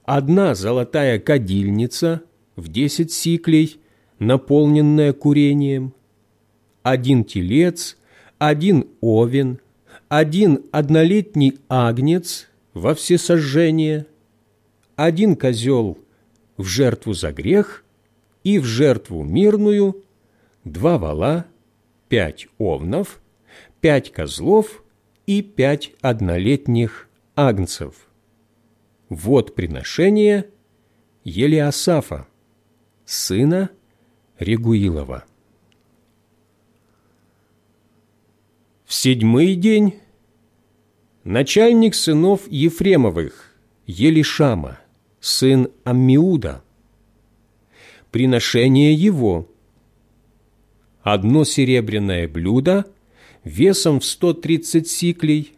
Одна золотая кадильница в десять сиклей, наполненная курением, один телец, один овен, один однолетний агнец во всесожжение, один козел в жертву за грех и в жертву мирную, два вала, пять овнов, пять козлов и пять однолетних агнцев. Вот приношение Елиасафа, сына Регуилова. В седьмой день начальник сынов Ефремовых, Елишама, сын Аммиуда, приношение его, одно серебряное блюдо весом в сто тридцать сиклей,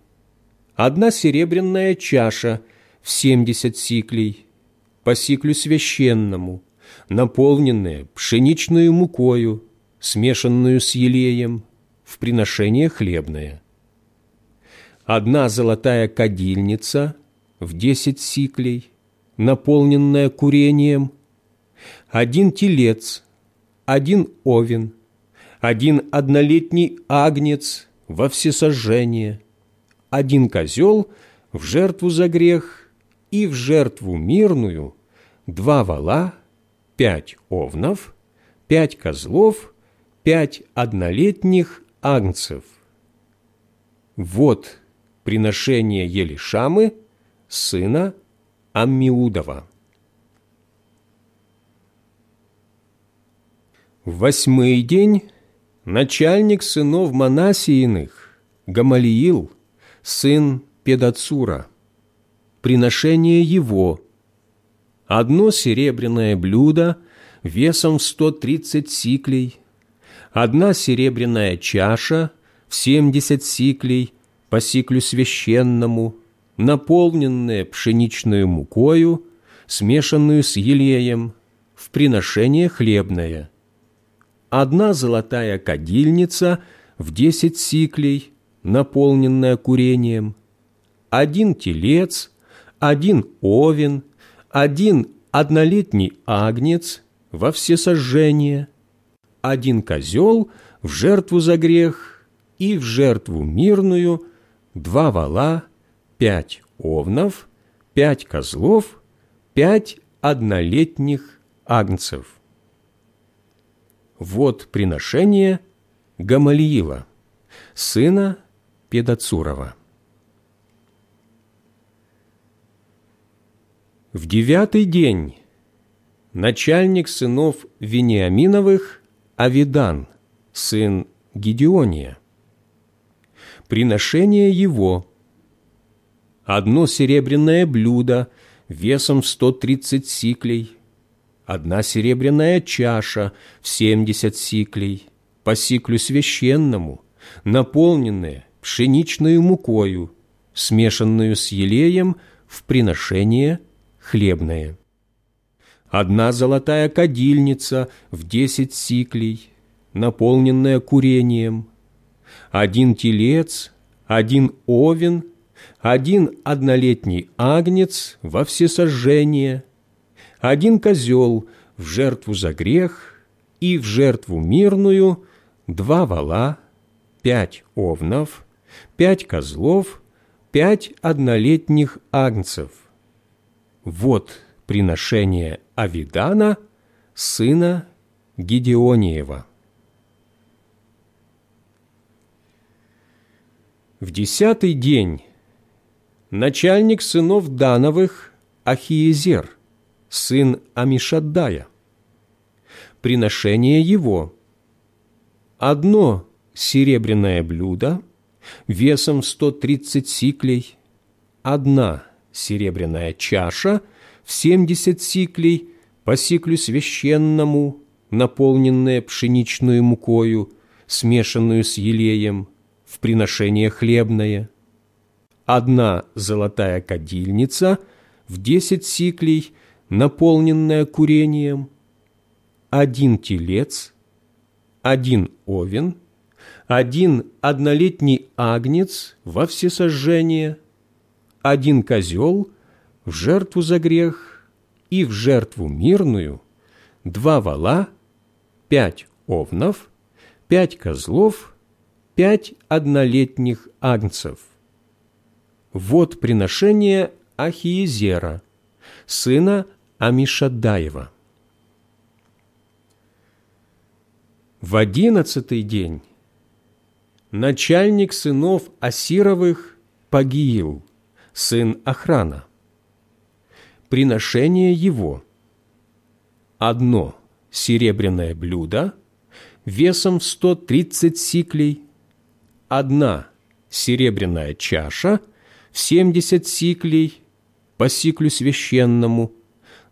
одна серебряная чаша в семьдесят сиклей, по сиклю священному, наполненная пшеничную мукою, смешанную с елеем, в приношение хлебное. Одна золотая кадильница в десять сиклей, наполненная курением, один телец, один овен, один однолетний агнец во всесожжение, один козел в жертву за грех и в жертву мирную, два вала, пять овнов, пять козлов, пять однолетних агнцев. Вот приношение Елишамы, сына Аммиудова. В восьмой день начальник сынов Манасииных, Гамалиил, сын Педацура, приношение его, одно серебряное блюдо весом в сто тридцать сиклей, одна серебряная чаша в семьдесят сиклей по сиклю священному, наполненная пшеничную мукою, смешанную с елеем, в приношение хлебное, одна золотая кадильница в десять сиклей, наполненная курением, один телец, один овен, один однолетний агнец во всесожжение – один козел в жертву за грех и в жертву мирную два вала, пять овнов, пять козлов, пять однолетних агнцев. Вот приношение Гамалиила, сына Педацурова. В девятый день начальник сынов Вениаминовых Авидан, сын Гедеония. Приношение его – одно серебряное блюдо весом в сто тридцать сиклей, одна серебряная чаша в семьдесят сиклей, по сиклю священному, наполненная пшеничную мукою, смешанную с елеем в приношение хлебное. Одна золотая кадильница в десять сиклей, наполненная курением, один телец, один овен, один однолетний агнец во всесожжение, один козел в жертву за грех и в жертву мирную, два вала, пять овнов, пять козлов, пять однолетних агнцев. Вот приношение Авидана, сына Гедеониева. В десятый день начальник сынов Дановых Ахиезер, сын Амишаддая. Приношение его – одно серебряное блюдо весом 130 сиклей, одна серебряная чаша в 70 сиклей по сиклю священному, наполненная пшеничную мукою, смешанную с елеем – в приношение хлебное, одна золотая кадильница в десять сиклей, наполненная курением, один телец, один овен, один однолетний агнец во всесожжение, один козел в жертву за грех и в жертву мирную, два вала, пять овнов, пять козлов – пять однолетних агнцев. Вот приношение Ахиезера, сына Амишадаева. В одиннадцатый день начальник сынов Асировых Пагиил, сын Охрана. Приношение его – одно серебряное блюдо весом в сто тридцать сиклей одна серебряная чаша в семьдесят сиклей по сиклю священному,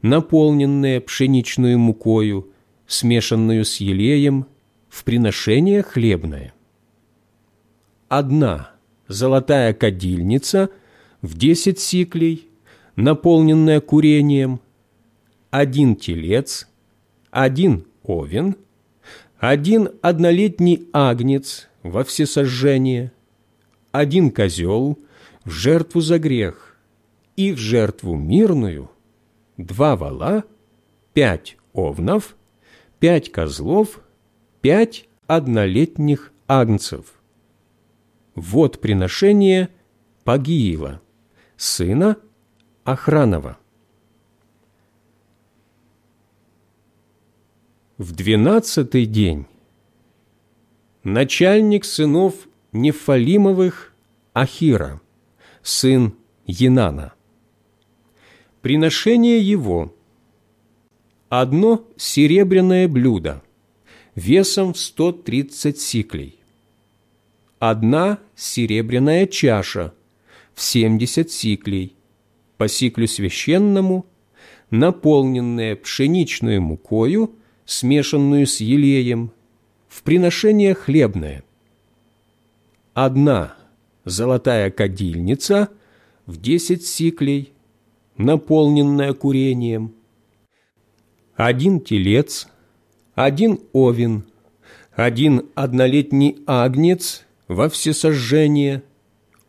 наполненная пшеничную мукою, смешанную с елеем, в приношение хлебное. Одна золотая кадильница в десять сиклей, наполненная курением, один телец, один овен, один однолетний агнец – во всесожжение, один козел в жертву за грех и в жертву мирную, два вала, пять овнов, пять козлов, пять однолетних агнцев. Вот приношение Пагиила, сына Охранова. В двенадцатый день начальник сынов Нефалимовых Ахира, сын Янана. Приношение его – одно серебряное блюдо весом в 130 сиклей, одна серебряная чаша в 70 сиклей, по сиклю священному, наполненная пшеничную мукою, смешанную с елеем – в приношение хлебное. Одна золотая кадильница в десять сиклей, наполненная курением. Один телец, один овен, один однолетний агнец во всесожжение,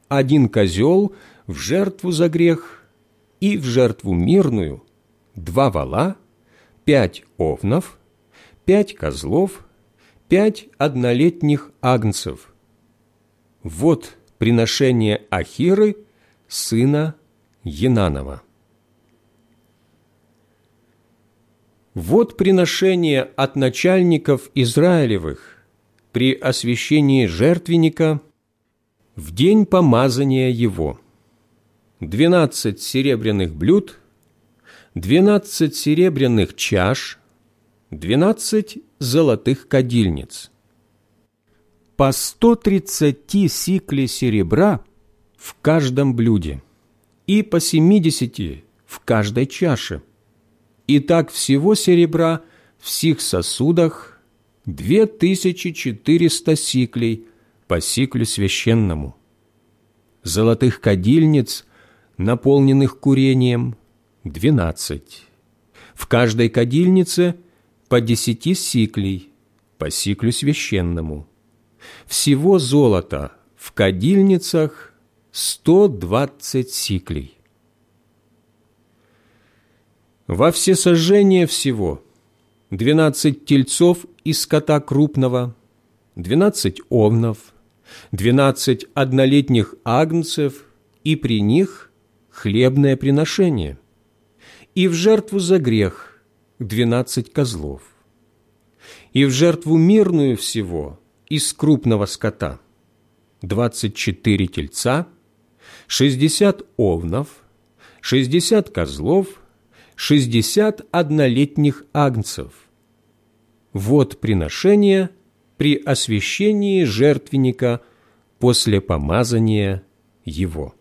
один козел в жертву за грех и в жертву мирную, два вала, пять овнов, пять козлов – пять однолетних агнцев. Вот приношение Ахиры, сына Янанова. Вот приношение от начальников Израилевых при освящении жертвенника в день помазания его. Двенадцать серебряных блюд, двенадцать серебряных чаш, двенадцать золотых кадильниц. По сто тридцати сикли серебра в каждом блюде и по семидесяти в каждой чаше. И так всего серебра в сих сосудах две тысячи четыреста сиклей по сиклю священному. Золотых кадильниц, наполненных курением, двенадцать. В каждой кадильнице по десяти сиклей, по сиклю священному. Всего золота в кадильницах сто двадцать сиклей. Во всесожжение всего двенадцать тельцов из скота крупного, двенадцать овнов, двенадцать однолетних агнцев и при них хлебное приношение, и в жертву за грех двенадцать козлов, и в жертву мирную всего из крупного скота двадцать четыре тельца, шестьдесят овнов, шестьдесят козлов – шестьдесят однолетних агнцев. Вот приношение при освящении жертвенника после помазания его.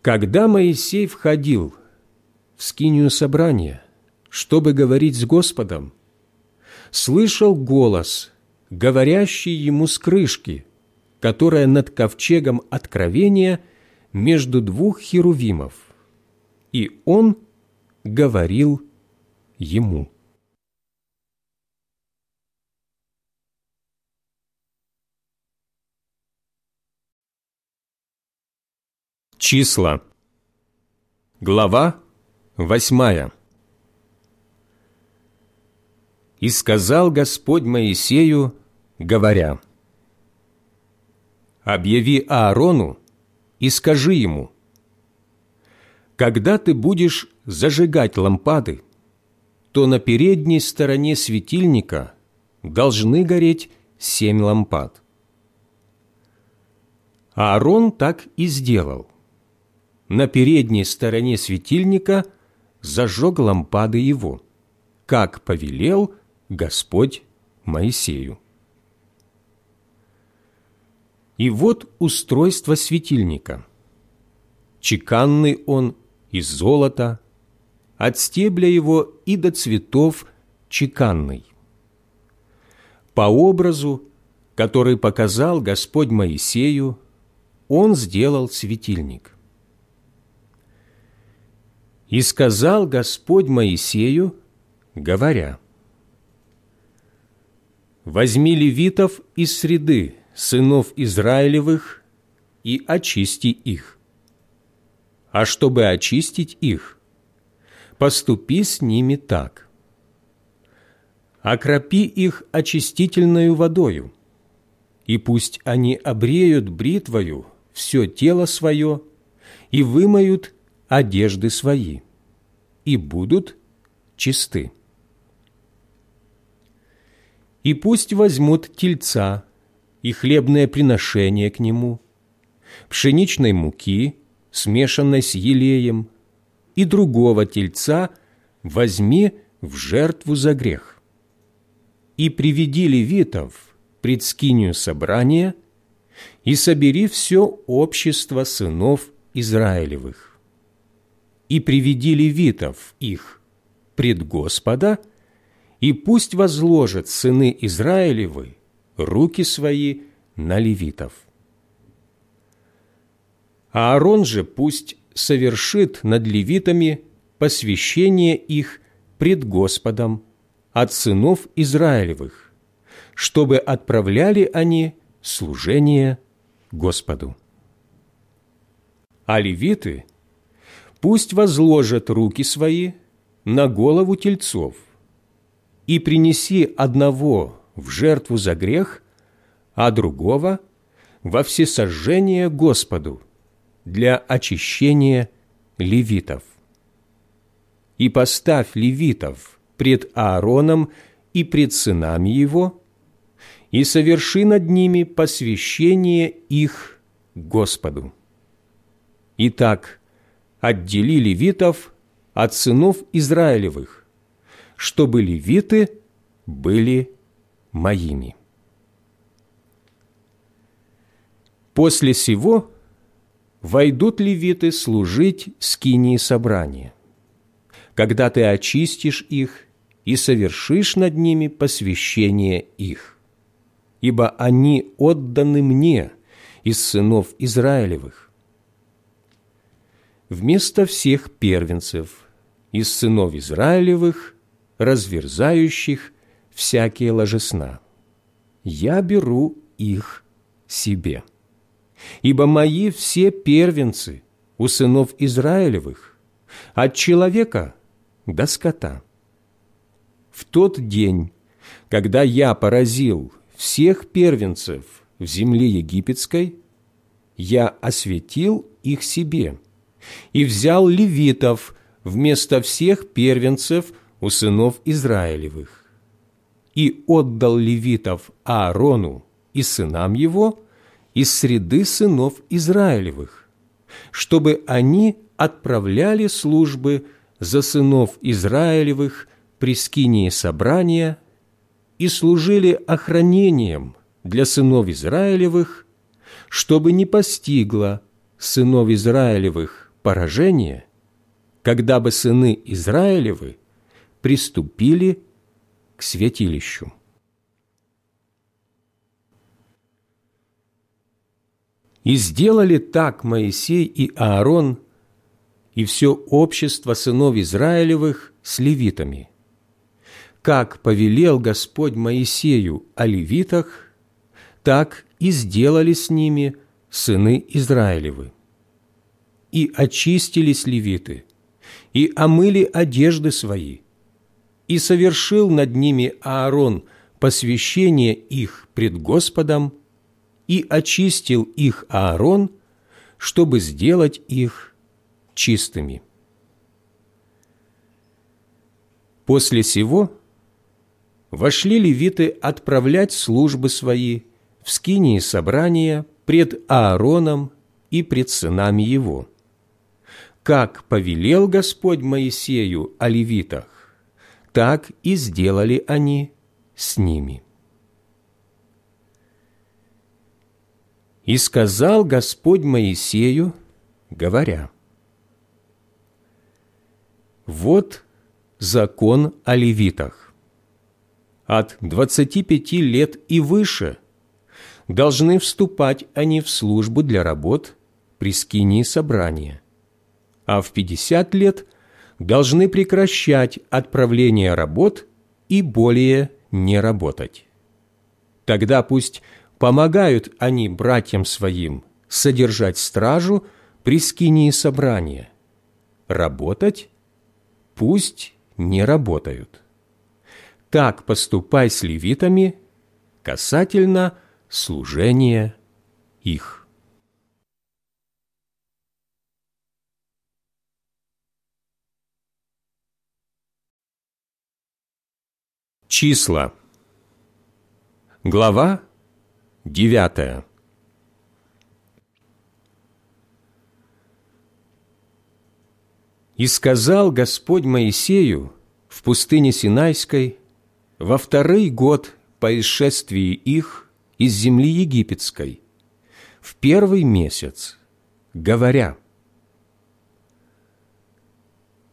Когда Моисей входил в скинию собрания, чтобы говорить с Господом, слышал голос, говорящий ему с крышки, которая над ковчегом откровения – между двух херувимов, и он говорил ему. Числа. Глава восьмая. «И сказал Господь Моисею, говоря, «Объяви Аарону, и скажи ему, «Когда ты будешь зажигать лампады, то на передней стороне светильника должны гореть семь лампад». Аарон так и сделал. На передней стороне светильника зажег лампады его, как повелел Господь Моисею. И вот устройство светильника. Чеканный он из золота, от стебля его и до цветов чеканный. По образу, который показал Господь Моисею, он сделал светильник. И сказал Господь Моисею, говоря, «Возьми левитов из среды, сынов Израилевых и очисти их. А чтобы очистить их, поступи с ними так. Окропи их очистительную водою, и пусть они обреют бритвою все тело свое и вымоют одежды свои, и будут чисты. И пусть возьмут тельца и хлебное приношение к нему, пшеничной муки, смешанной с елеем, и другого тельца возьми в жертву за грех. И приведи левитов пред скинию собрания, и собери все общество сынов Израилевых. И приведи левитов их пред Господа, и пусть возложат сыны Израилевы руки свои на левитов. Аарон же пусть совершит над левитами посвящение их пред Господом от сынов Израилевых, чтобы отправляли они служение Господу. А левиты пусть возложат руки свои на голову тельцов и принеси одного в жертву за грех, а другого – во всесожжение Господу для очищения левитов. И поставь левитов пред Аароном и пред сынами его, и соверши над ними посвящение их Господу. Итак, отдели левитов от сынов Израилевых, чтобы левиты были моими. После сего войдут левиты служить скинии собрания, когда ты очистишь их и совершишь над ними посвящение их, ибо они отданы мне из сынов Израилевых. Вместо всех первенцев из сынов Израилевых, разверзающих всякие ложесна – я беру их себе. Ибо мои все первенцы у сынов Израилевых, от человека до скота. В тот день, когда я поразил всех первенцев в земле египетской, я осветил их себе и взял левитов вместо всех первенцев у сынов Израилевых. И отдал левитов Аарону и сынам его из среды сынов Израилевых, чтобы они отправляли службы за сынов Израилевых при скинии собрания и служили охранением для сынов Израилевых, чтобы не постигло сынов Израилевых поражение, когда бы сыны Израилевы приступили к святилищу. И сделали так Моисей и Аарон и все общество сынов Израилевых с левитами. Как повелел Господь Моисею о левитах, так и сделали с ними сыны Израилевы. И очистились левиты, и омыли одежды свои, и совершил над ними Аарон посвящение их пред Господом, и очистил их Аарон, чтобы сделать их чистыми. После сего вошли левиты отправлять службы свои в скинии собрания пред Аароном и пред сынами его. Как повелел Господь Моисею о левитах, так и сделали они с ними. И сказал Господь Моисею, говоря, «Вот закон о левитах. От двадцати пяти лет и выше должны вступать они в службу для работ при скинии собрания, а в пятьдесят лет должны прекращать отправление работ и более не работать. Тогда пусть помогают они братьям своим содержать стражу при скинии собрания. Работать пусть не работают. Так поступай с левитами касательно служения их. Числа. Глава девятая. «И сказал Господь Моисею в пустыне Синайской во второй год по исшествии их из земли египетской, в первый месяц, говоря,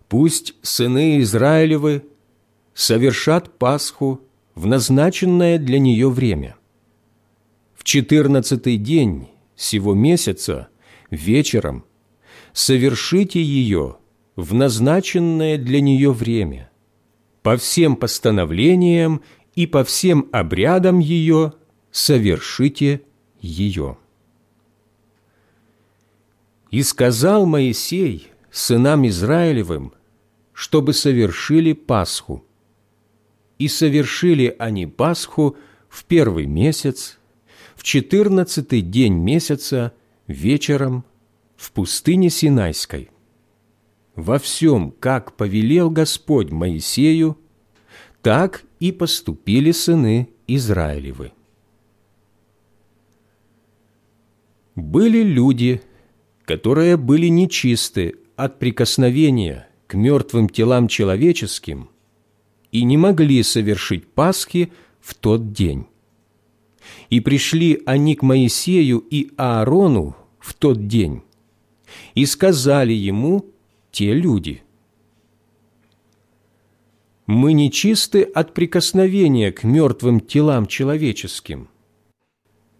«Пусть сыны Израилевы совершат Пасху в назначенное для нее время. В четырнадцатый день сего месяца вечером совершите ее в назначенное для нее время, по всем постановлениям и по всем обрядам ее совершите ее. И сказал Моисей сынам Израилевым, чтобы совершили Пасху. И совершили они Пасху в первый месяц, в четырнадцатый день месяца, вечером, в пустыне Синайской во всем, как повелел Господь Моисею, так и поступили сыны Израилевы. Были люди, которые были нечисты от прикосновения к мертвым телам человеческим и не могли совершить Пасхи в тот день. И пришли они к Моисею и Аарону в тот день и сказали ему те люди. Мы нечисты от прикосновения к мертвым телам человеческим.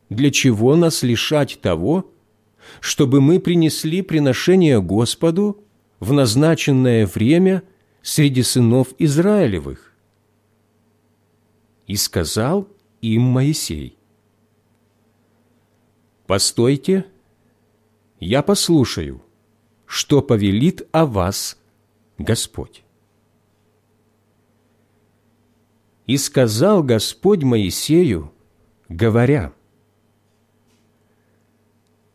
Для чего нас лишать того, чтобы мы принесли приношение Господу в назначенное время среди сынов Израилевых? И сказал им Моисей. «Постойте, я послушаю, что повелит о вас Господь». И сказал Господь Моисею, говоря,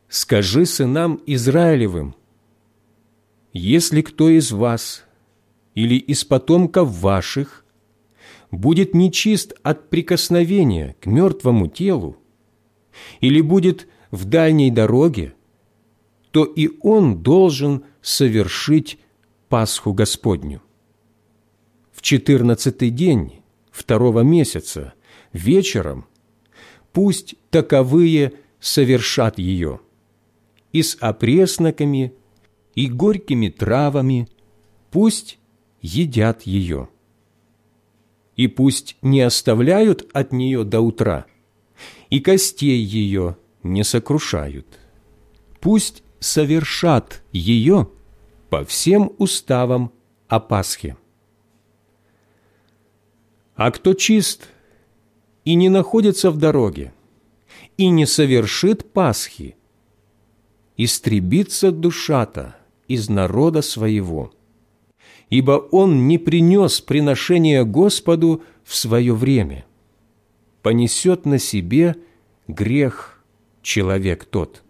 «Скажи сынам Израилевым, если кто из вас или из потомков ваших будет нечист от прикосновения к мертвому телу или будет в дальней дороге, то и он должен совершить Пасху Господню. В четырнадцатый день второго месяца вечером пусть таковые совершат ее и с опресноками, и горькими травами, пусть едят ее. И пусть не оставляют от нее до утра, и костей ее не сокрушают. Пусть совершат ее по всем уставам о Пасхе. А кто чист и не находится в дороге, и не совершит Пасхи, истребится душа-то из народа своего, ибо он не принес приношение Господу в свое время, понесет на себе грех человек тот.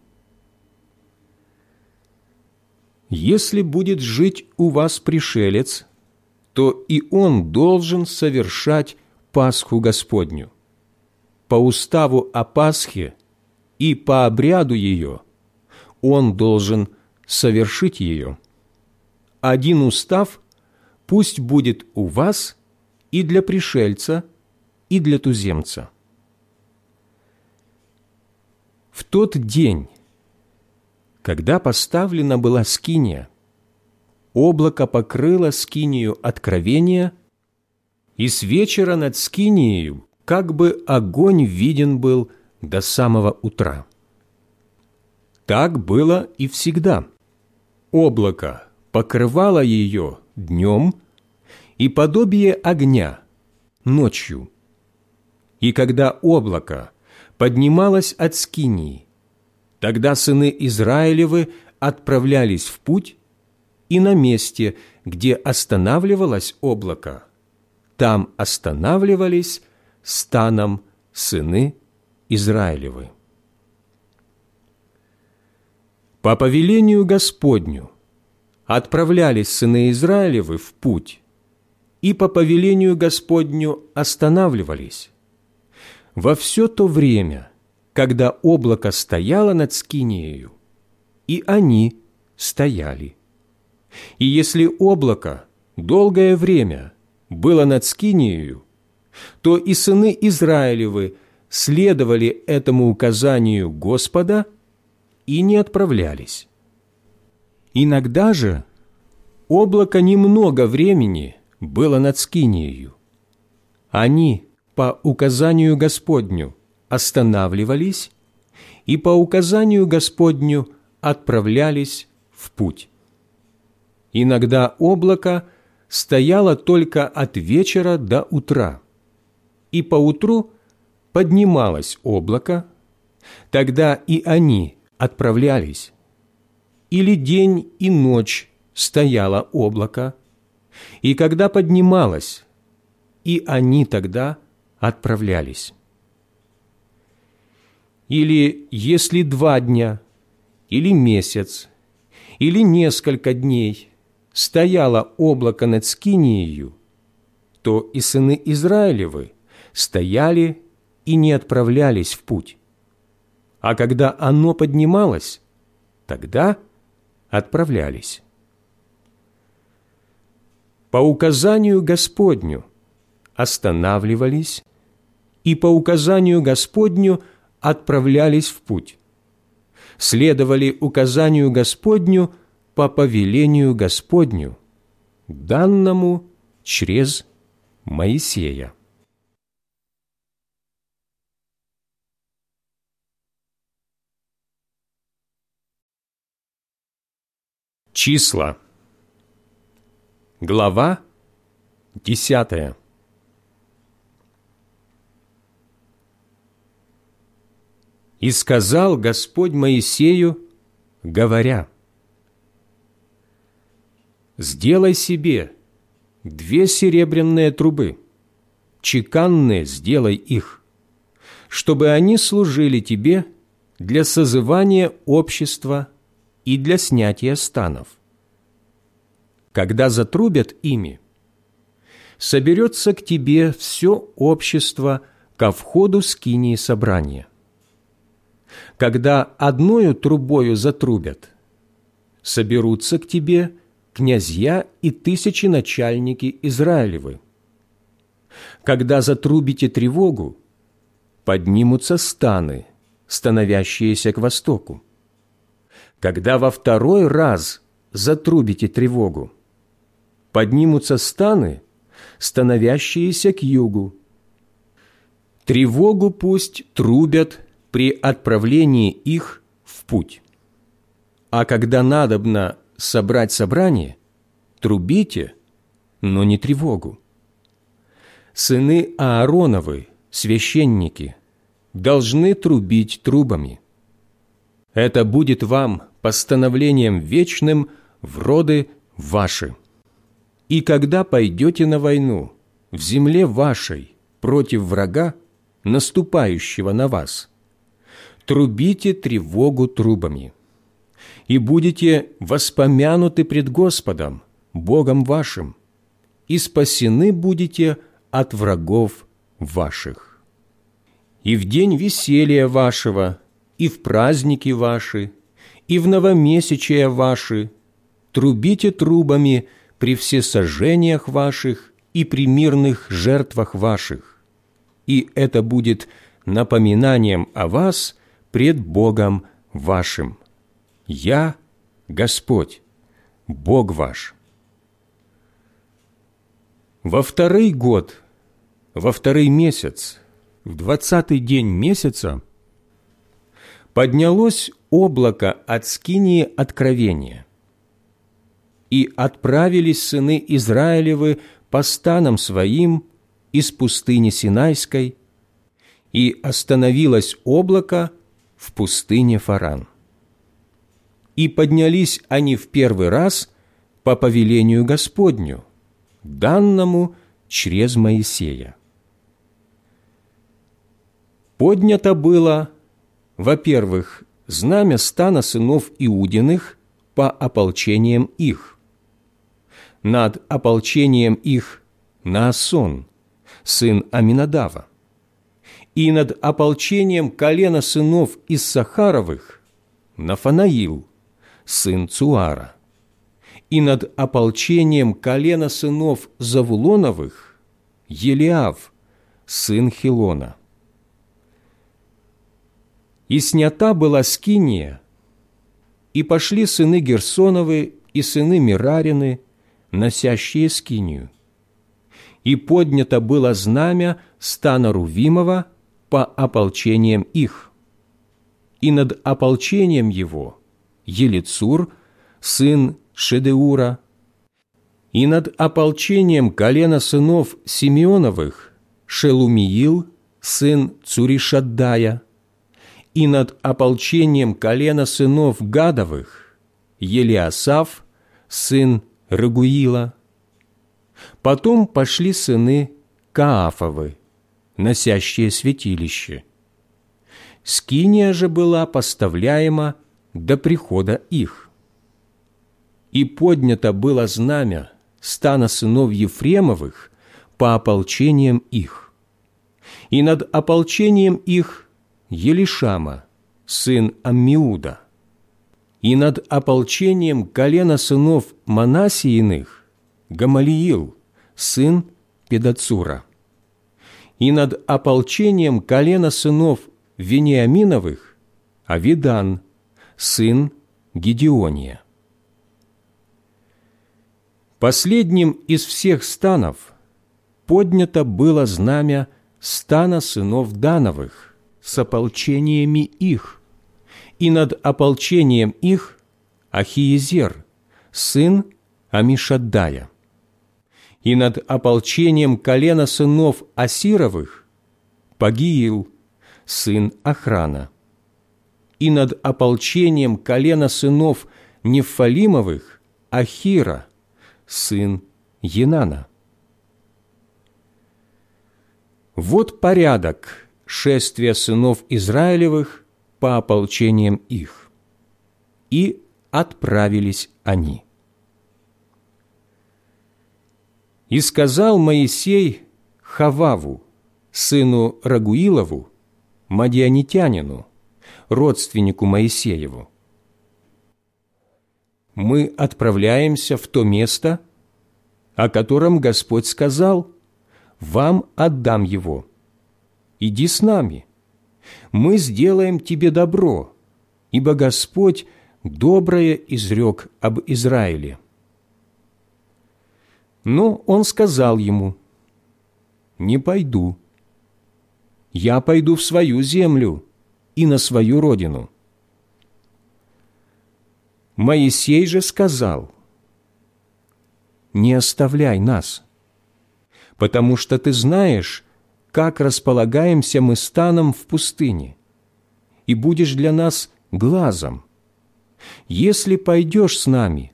Если будет жить у вас пришелец, то и он должен совершать Пасху Господню. По уставу о Пасхе и по обряду ее он должен совершить ее. Один устав пусть будет у вас и для пришельца, и для туземца. В тот день, когда поставлена была скиния, облако покрыло скинию откровения, и с вечера над скинией как бы огонь виден был до самого утра. Так было и всегда. Облако покрывало ее днем и подобие огня ночью. И когда облако поднималось от Скинии, тогда сыны Израилевы отправлялись в путь, и на месте, где останавливалось облако, там останавливались станом сыны Израилевы. По повелению Господню отправлялись сыны Израилевы в путь, и по повелению Господню останавливались. Во все то время, когда облако стояло над Скинею, и они стояли. И если облако долгое время было над Скинею, то и сыны Израилевы следовали этому указанию Господа и не отправлялись. Иногда же облако немного времени было над Скинией. Они по указанию Господню останавливались и по указанию Господню отправлялись в путь. Иногда облако стояло только от вечера до утра, и поутру поднималось облако, тогда и они отправлялись. Или день и ночь стояло облако, и когда поднималось, и они тогда отправлялись. Или если два дня, или месяц, или несколько дней стояло облако над Скинией, то и сыны Израилевы стояли и не отправлялись в путь. А когда оно поднималось, тогда отправлялись по указанию Господню останавливались и по указанию Господню отправлялись в путь, следовали указанию Господню по повелению Господню, данному через Моисея. Числа. Глава десятая. И сказал Господь Моисею, говоря, «Сделай себе две серебряные трубы, чеканные сделай их, чтобы они служили тебе для созывания общества и для снятия станов. Когда затрубят ими, соберется к тебе все общество ко входу скинии собрания. Когда одною трубою затрубят, соберутся к тебе князья и тысячи начальники Израилевы. Когда затрубите тревогу, поднимутся станы, становящиеся к востоку. Когда во второй раз затрубите тревогу, поднимутся станы, становящиеся к югу. Тревогу пусть трубят при отправлении их в путь. А когда надобно собрать собрание, трубите, но не тревогу. Сыны Аароновы, священники, должны трубить трубами. Это будет вам постановлением вечным в роды ваши. И когда пойдете на войну в земле вашей против врага, наступающего на вас, трубите тревогу трубами, и будете воспомянуты пред Господом, Богом вашим, и спасены будете от врагов ваших. И в день веселья вашего, и в праздники ваши, и в новомесячия ваши трубите трубами при всесожжениях ваших и при мирных жертвах ваших, и это будет напоминанием о вас пред Богом вашим. Я Господь, Бог ваш. Во второй год, во второй месяц, в двадцатый день месяца поднялось облако от скинии откровения, и отправились сыны Израилевы по станам своим из пустыни Синайской, и остановилось облако в пустыне Фаран. И поднялись они в первый раз по повелению Господню, данному через Моисея. Поднято было, во-первых, знамя стана сынов Иудиных по ополчениям их – над ополчением их Наасон, сын Аминадава, и над ополчением колена сынов Иссахаровых Нафанаил, сын Цуара, и над ополчением колена сынов Завулоновых Елиав, сын Хилона. И снята была скиния, и пошли сыны Герсоновы и сыны Мирарины, носящие скинию. И поднято было знамя стана Рувимова по ополчениям их. И над ополчением его Елицур, сын Шедеура, и над ополчением колена сынов Симеоновых Шелумиил, сын Цуришаддая, и над ополчением колена сынов Гадовых Елиасав, сын Рагуила. Потом пошли сыны Каафовы, носящие святилище. Скиния же была поставляема до прихода их. И поднято было знамя стана сынов Ефремовых по ополчениям их. И над ополчением их Елишама, сын Аммиуда – и над ополчением колена сынов Манасииных Гамалиил, сын Педацура, и над ополчением колена сынов Вениаминовых Авидан, сын Гедеония. Последним из всех станов поднято было знамя стана сынов Дановых с ополчениями их, и над ополчением их Ахиезер, сын Амишаддая, и над ополчением колена сынов Асировых Пагиил, сын Охрана, и над ополчением колена сынов Нефалимовых Ахира, сын Енана. Вот порядок шествия сынов Израилевых по ополчениям их. И отправились они. И сказал Моисей Хававу, сыну Рагуилову, мадианитянину, родственнику Моисееву, «Мы отправляемся в то место, о котором Господь сказал, вам отдам его. Иди с нами, мы сделаем тебе добро, ибо Господь доброе изрек об Израиле». Но он сказал ему, «Не пойду. Я пойду в свою землю и на свою родину». Моисей же сказал, «Не оставляй нас, потому что ты знаешь, как располагаемся мы станом в пустыне, и будешь для нас глазом. Если пойдешь с нами,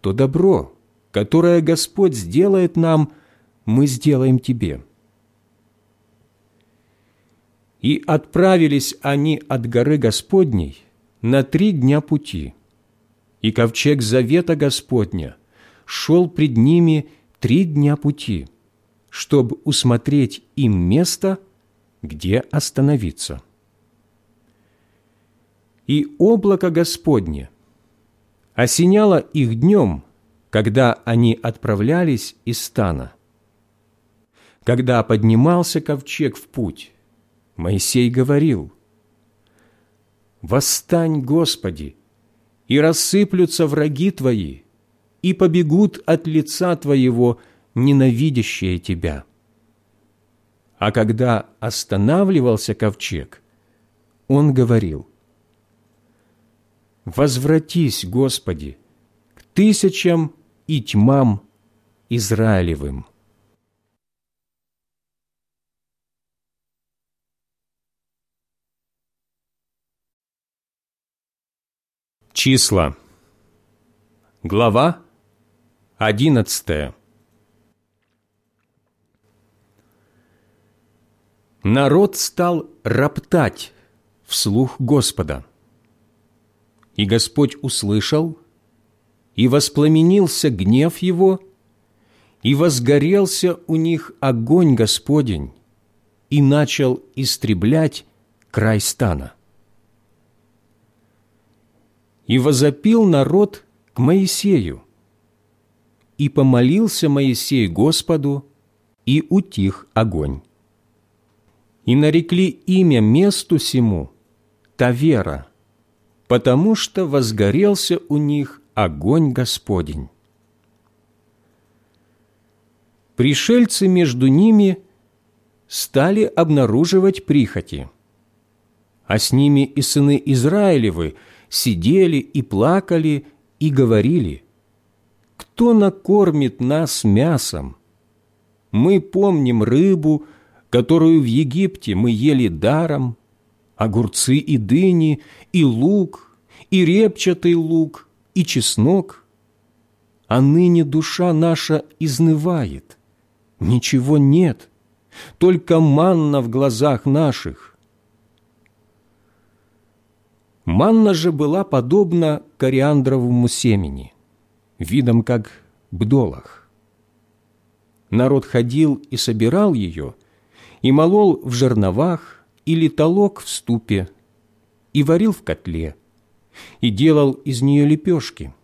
то добро, которое Господь сделает нам, мы сделаем тебе». И отправились они от горы Господней на три дня пути – и ковчег завета Господня шел пред ними три дня пути, чтобы усмотреть им место, где остановиться. И облако Господне осеняло их днем, когда они отправлялись из стана. Когда поднимался ковчег в путь, Моисей говорил, «Восстань, Господи, и рассыплются враги твои, и побегут от лица твоего ненавидящие тебя». А когда останавливался ковчег, он говорил, «Возвратись, Господи, к тысячам и тьмам Израилевым». Числа. Глава одиннадцатая. Народ стал роптать вслух Господа. И Господь услышал, и воспламенился гнев его, и возгорелся у них огонь Господень, и начал истреблять край стана. И возопил народ к Моисею. И помолился Моисей Господу, и утих огонь. И нарекли имя месту сему Тавера, потому что возгорелся у них огонь Господень. Пришельцы между ними стали обнаруживать прихоти, а с ними и сыны Израилевы – сидели и плакали и говорили, «Кто накормит нас мясом? Мы помним рыбу, которую в Египте мы ели даром, огурцы и дыни, и лук, и репчатый лук, и чеснок. А ныне душа наша изнывает, ничего нет, только манна в глазах наших, Манна же была подобна кориандровому семени, видом как бдолах. Народ ходил и собирал ее, и молол в жерновах или толок в ступе, и варил в котле, и делал из нее лепешки.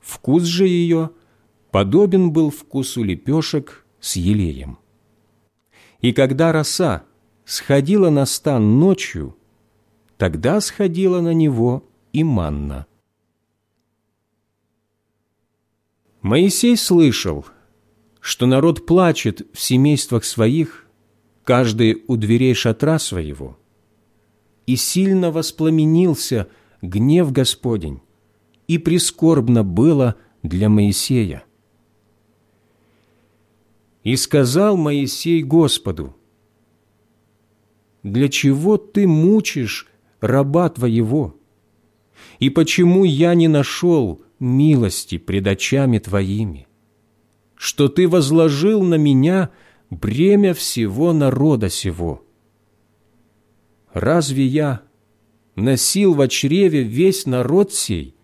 Вкус же ее подобен был вкусу лепешек с елеем. И когда роса сходила на стан ночью, Тогда сходила на него и манна. Моисей слышал, что народ плачет в семействах своих, каждый у дверей шатра своего, и сильно воспламенился гнев Господень, и прискорбно было для Моисея. И сказал Моисей Господу, «Для чего ты мучишь раба Твоего? И почему я не нашел милости пред очами Твоими, что Ты возложил на меня бремя всего народа сего? Разве я носил в чреве весь народ сей,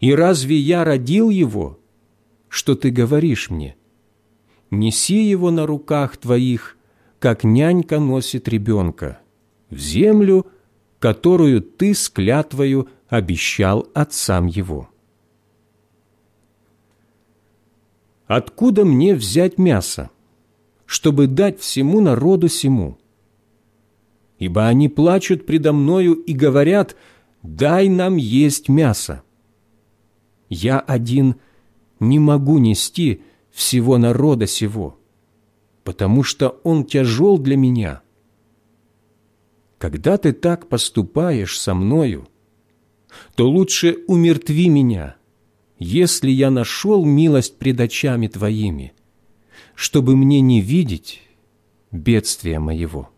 и разве я родил его, что Ты говоришь мне? Неси его на руках Твоих, как нянька носит ребенка, в землю, которую Ты с клятвою обещал отцам его. Откуда мне взять мясо, чтобы дать всему народу сему? Ибо они плачут предо мною и говорят, «Дай нам есть мясо». Я один не могу нести всего народа сего, потому что он тяжел для меня. Когда ты так поступаешь со мною, то лучше умертви меня, если я нашел милость пред очами Твоими, чтобы мне не видеть бедствия моего».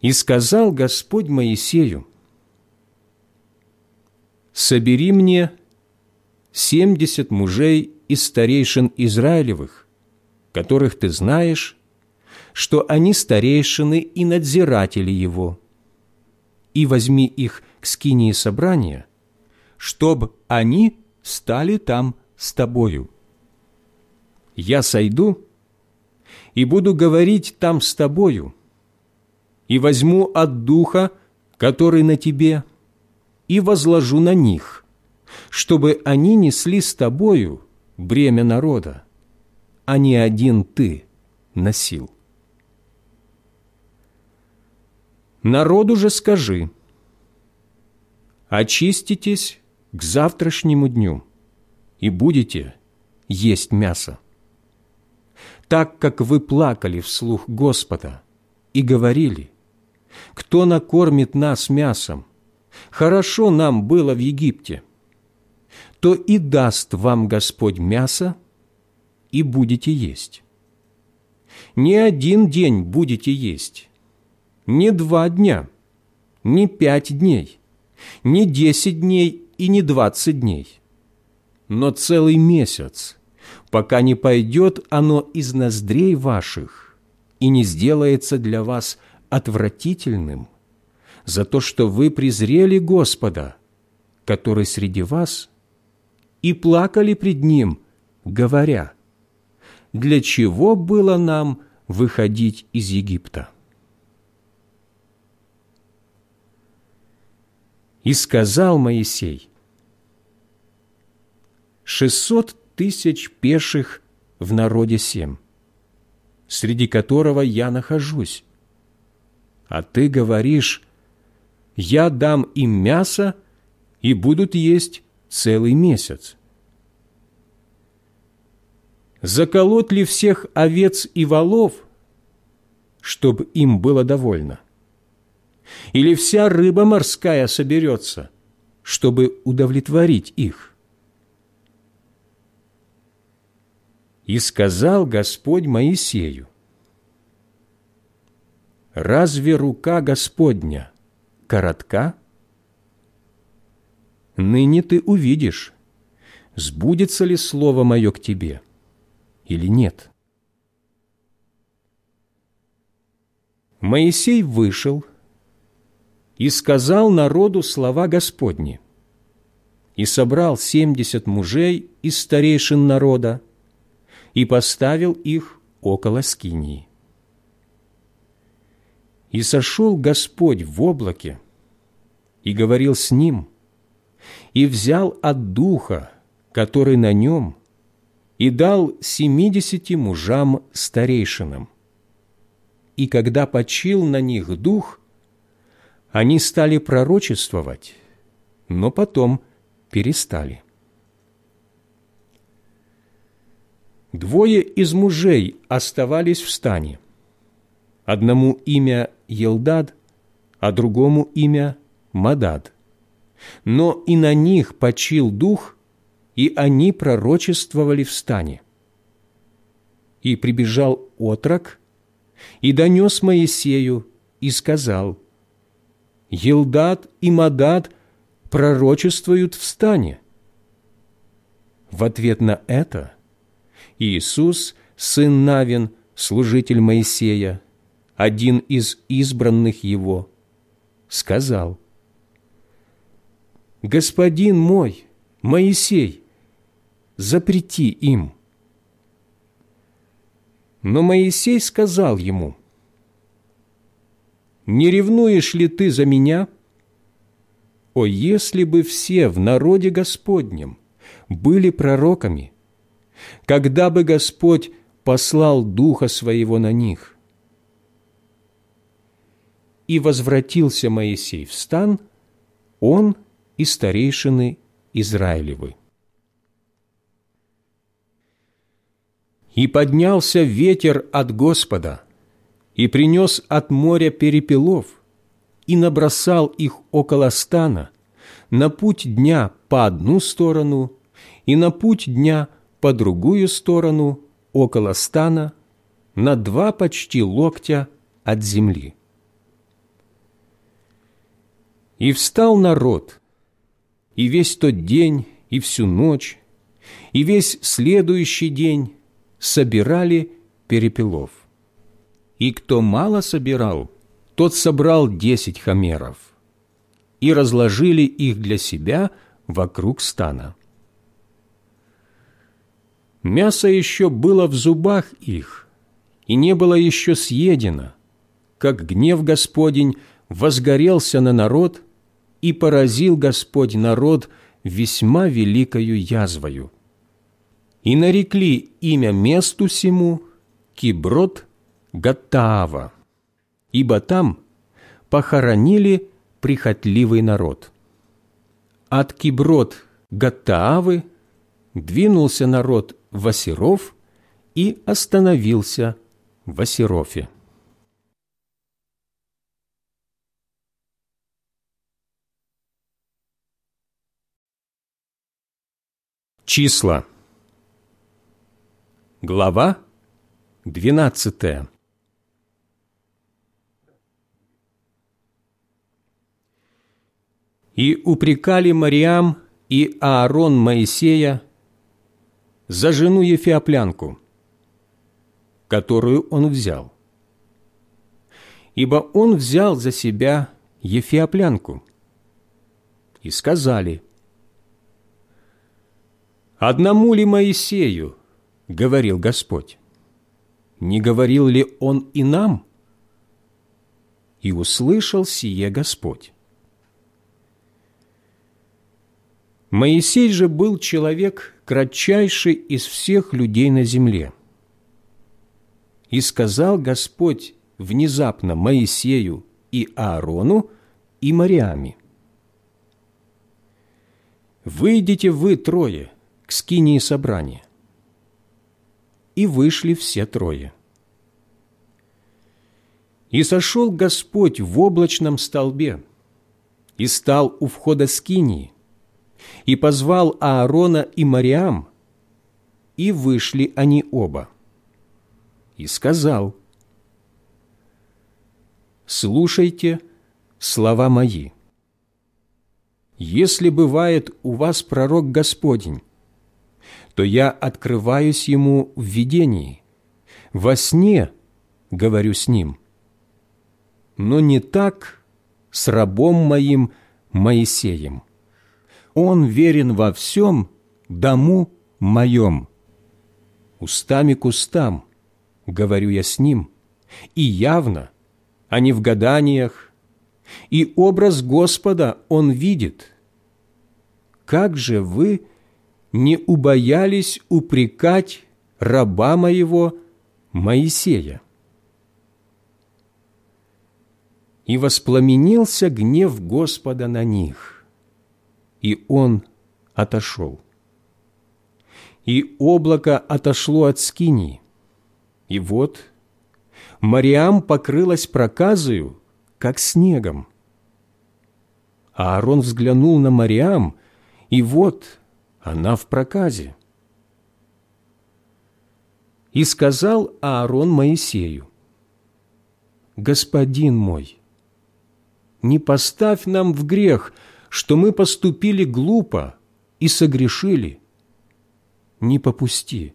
И сказал Господь Моисею, «Собери мне семьдесят мужей из старейшин Израилевых, которых ты знаешь, что они старейшины и надзиратели его, и возьми их к скинии собрания, чтоб они стали там с тобою. Я сойду и буду говорить там с тобою, и возьму от Духа, который на тебе, и возложу на них, чтобы они несли с тобою бремя народа, а не один ты носил. Народу же скажи, очиститесь к завтрашнему дню и будете есть мясо. Так как вы плакали вслух Господа и говорили – кто накормит нас мясом? Хорошо нам было в Египте. То и даст вам Господь мясо, и будете есть. Не один день будете есть, не два дня, не пять дней, не десять дней и не двадцать дней, но целый месяц, пока не пойдет оно из ноздрей ваших и не сделается для вас отвратительным за то, что вы презрели Господа, который среди вас, и плакали пред Ним, говоря, «Для чего было нам выходить из Египта?» И сказал Моисей, «Шестьсот тысяч пеших в народе семь, среди которого я нахожусь, а ты говоришь, «Я дам им мясо, и будут есть целый месяц». Заколоть ли всех овец и волов, чтобы им было довольно? Или вся рыба морская соберется, чтобы удовлетворить их? И сказал Господь Моисею, разве рука Господня коротка? Ныне ты увидишь, сбудется ли слово мое к тебе или нет. Моисей вышел и сказал народу слова Господни, и собрал семьдесят мужей из старейшин народа, и поставил их около скинии. И сошел Господь в облаке, и говорил с ним, и взял от духа, который на нем, и дал семидесяти мужам старейшинам. И когда почил на них дух, они стали пророчествовать, но потом перестали. Двое из мужей оставались в стане. Одному имя Елдад, а другому имя Мадад. Но и на них почил дух, и они пророчествовали в стане. И прибежал отрок, и донес Моисею, и сказал, «Елдат и Мадат пророчествуют в стане». В ответ на это Иисус, сын Навин, служитель Моисея, один из избранных его, сказал, «Господин мой, Моисей, запрети им». Но Моисей сказал ему, «Не ревнуешь ли ты за меня? О, если бы все в народе Господнем были пророками, когда бы Господь послал Духа Своего на них!» И возвратился Моисей в стан, он и старейшины Израилевы. И поднялся ветер от Господа, и принес от моря перепелов, и набросал их около стана, на путь дня по одну сторону, и на путь дня по другую сторону, около стана, на два почти локтя от земли. И встал народ, и весь тот день, и всю ночь, и весь следующий день собирали перепелов. И кто мало собирал, тот собрал десять хамеров, и разложили их для себя вокруг стана. Мясо еще было в зубах их, и не было еще съедено, как гнев Господень возгорелся на народ, и поразил Господь народ весьма великою язвою и нарекли имя месту сему Киброд Гаттаава, ибо там похоронили прихотливый народ. От Киброд Гаттаавы двинулся народ в Асиров и остановился в Асирофе. Числа – Глава 12 И упрекали Мариам и Аарон Моисея за жену Ефиоплянку, которую он взял. Ибо он взял за себя Ефиоплянку. И сказали, «Одному ли Моисею — говорил Господь. «Не говорил ли Он и нам?» И услышал сие Господь. Моисей же был человек кратчайший из всех людей на земле. И сказал Господь внезапно Моисею и Аарону и Мариаме, «Выйдите вы трое к скинии собрания, и вышли все трое. И сошел Господь в облачном столбе, и стал у входа скинии, и позвал Аарона и Мариам, и вышли они оба. И сказал, «Слушайте слова мои. Если бывает у вас пророк Господень, то я открываюсь ему в видении. Во сне говорю с ним. Но не так с рабом моим Моисеем. Он верен во всем дому моем. Устами к устам говорю я с ним, и явно, а не в гаданиях, и образ Господа он видит. Как же вы не убоялись упрекать раба моего Моисея. И воспламенился гнев Господа на них, и он отошел. И облако отошло от скинии, и вот Мариам покрылась проказою, как снегом. А Аарон взглянул на Мариам, и вот она в проказе. И сказал Аарон Моисею, господин мой, не поставь нам в грех, что мы поступили глупо и согрешили. Не попусти,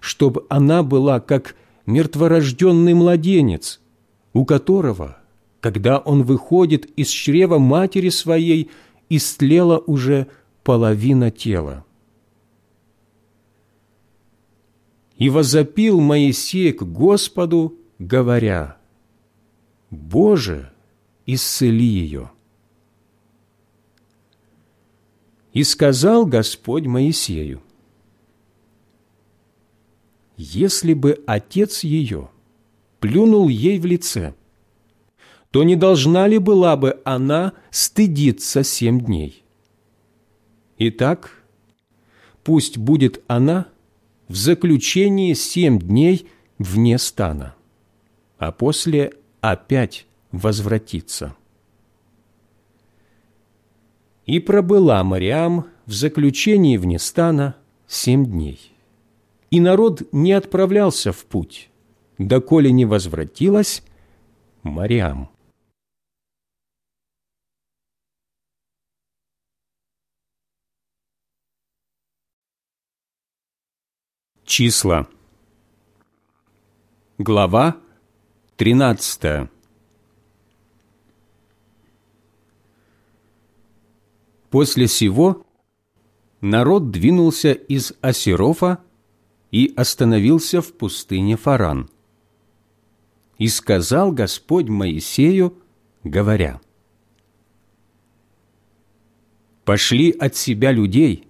чтобы она была как мертворожденный младенец, у которого, когда он выходит из чрева матери своей, истлела уже половина тела. И возопил Моисей к Господу, говоря, «Боже, исцели ее». И сказал Господь Моисею, «Если бы отец ее плюнул ей в лице, то не должна ли была бы она стыдиться семь дней? Итак, пусть будет она в заключении семь дней вне стана, а после опять возвратится». И пробыла Мариам в заключении вне стана семь дней. И народ не отправлялся в путь, доколе не возвратилась Мариам. Числа. Глава тринадцатая. После сего народ двинулся из Асирофа и остановился в пустыне Фаран. И сказал Господь Моисею, говоря, «Пошли от себя людей,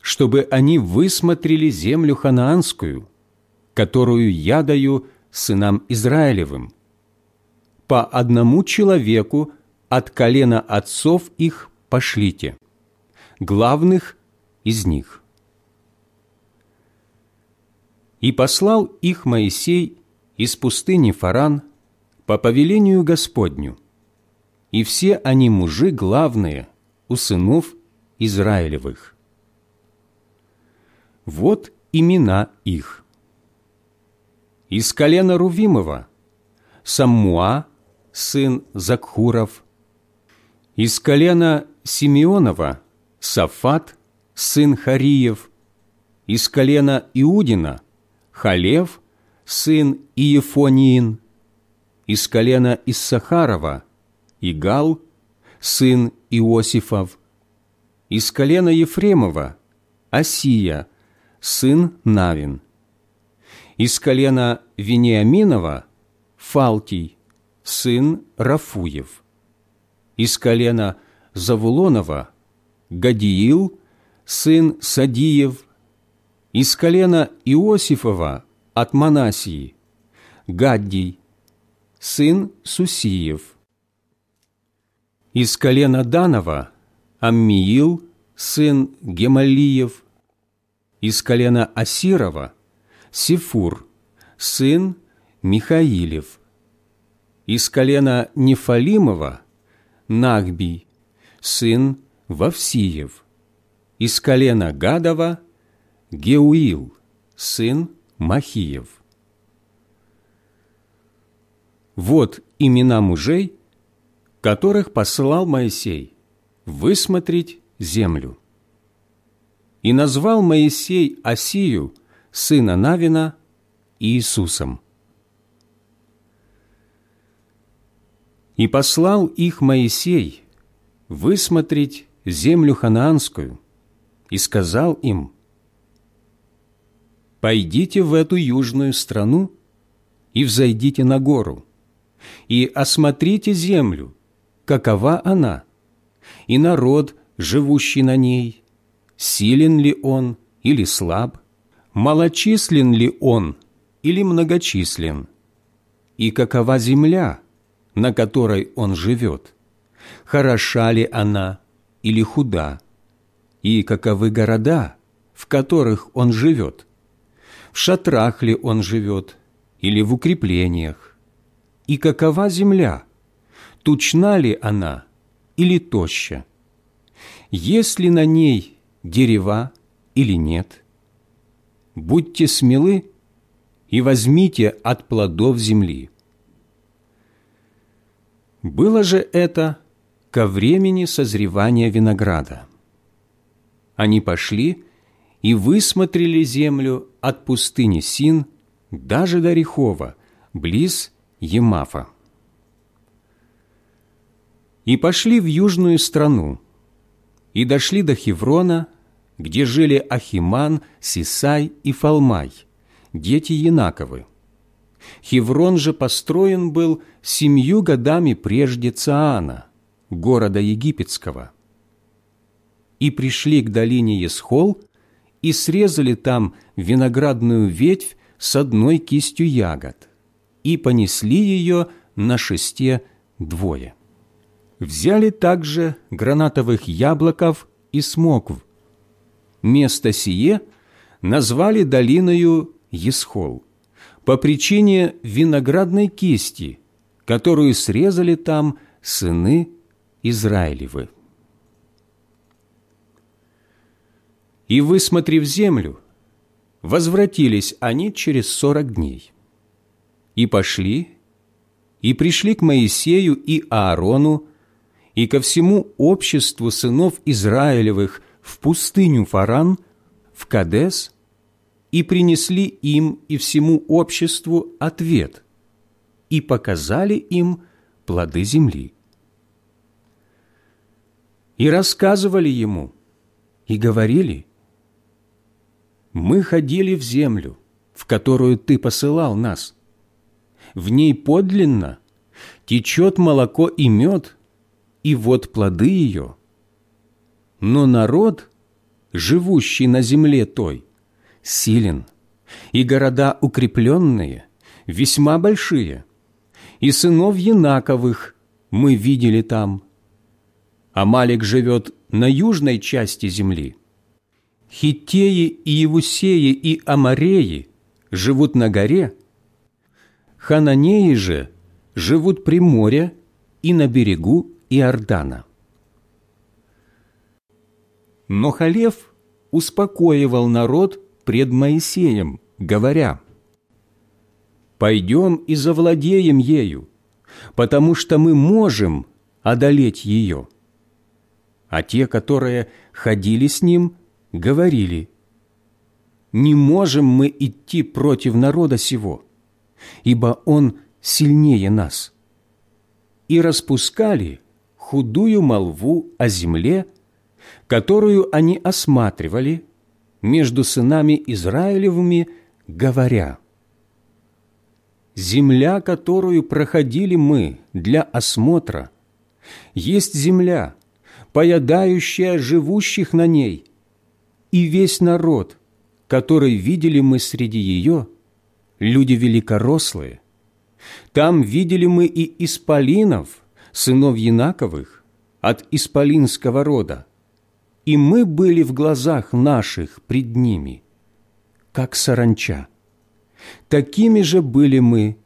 чтобы они высмотрели землю ханаанскую, которую я даю сынам Израилевым, по одному человеку от колена отцов их пошлите, главных из них. И послал их Моисей из пустыни Фаран по повелению Господню, и все они мужи главные у сынов Израилевых. Вот имена их. Из колена Рувимова – Саммуа, сын Закхуров, из колена Симеонова – Сафат, сын Хариев, из колена Иудина – Халев, сын Иефониин, из колена Иссахарова – Игал, сын Иосифов, из колена Ефремова – Асия, сын Навин, из колена Вениаминова – Фалтий, сын Рафуев, из колена Завулонова Гадиил, сын Садиев, из колена Иосифова от Манасии Гаддий, сын Сусиев, из колена Данова Аммиил, сын Гемалиев, из колена Асирова Сифур, сын Михаилев, из колена Нефалимова Нагбий, сын Вавсиев, из колена Гадова Геуил, сын Махиев. Вот имена мужей, которых послал Моисей высмотреть землю. И назвал Моисей Осию, сына Навина, Иисусом. И послал их Моисей высмотреть землю ханаанскую, и сказал им, «Пойдите в эту южную страну и взойдите на гору, и осмотрите землю, какова она, и народ, живущий на ней, силен ли он или слаб, малочислен ли он или многочислен, и какова земля, на которой он живет, хороша ли она или худа, и каковы города, в которых он живет, в шатрах ли он живет или в укреплениях, и какова земля, тучна ли она или тоща, есть ли на ней дерева или нет. Будьте смелы и возьмите от плодов земли, Было же это ко времени созревания винограда. Они пошли и высмотрели землю от пустыни Син даже до Рехова, близ Емафа. И пошли в южную страну, и дошли до Хеврона, где жили Ахиман, Сисай и Фалмай, дети Янаковы. Хеврон же построен был семью годами прежде Цаана, города египетского. И пришли к долине Есхол и срезали там виноградную ветвь с одной кистью ягод и понесли ее на шесте двое. Взяли также гранатовых яблоков и смокв. Место сие назвали долиною Есхол по причине виноградной кисти, которую срезали там сыны Израилевы. И, высмотрев землю, возвратились они через сорок дней. И пошли, и пришли к Моисею и Аарону, и ко всему обществу сынов Израилевых в пустыню Фаран, в Кадес, и принесли им и всему обществу ответ, и показали им плоды земли. И рассказывали ему, и говорили, «Мы ходили в землю, в которую ты посылал нас. В ней подлинно течет молоко и мед, и вот плоды ее. Но народ, живущий на земле той, силен, и города укрепленные, весьма большие, и сынов Янаковых мы видели там. Амалик живет на южной части земли. Хиттеи и Евусеи и Амареи живут на горе, Хананеи же живут при море и на берегу Иордана. Но Халев успокоивал народ пред Моисеем, говоря, «Пойдем и завладеем ею, потому что мы можем одолеть ее». А те, которые ходили с ним, говорили, «Не можем мы идти против народа сего, ибо он сильнее нас». И распускали худую молву о земле, которую они осматривали между сынами Израилевыми, говоря, «Земля, которую проходили мы для осмотра, есть земля, поедающая живущих на ней, и весь народ, который видели мы среди ее, люди великорослые. Там видели мы и исполинов, сынов Янаковых, от исполинского рода, и мы были в глазах наших пред ними, как саранча. Такими же были мы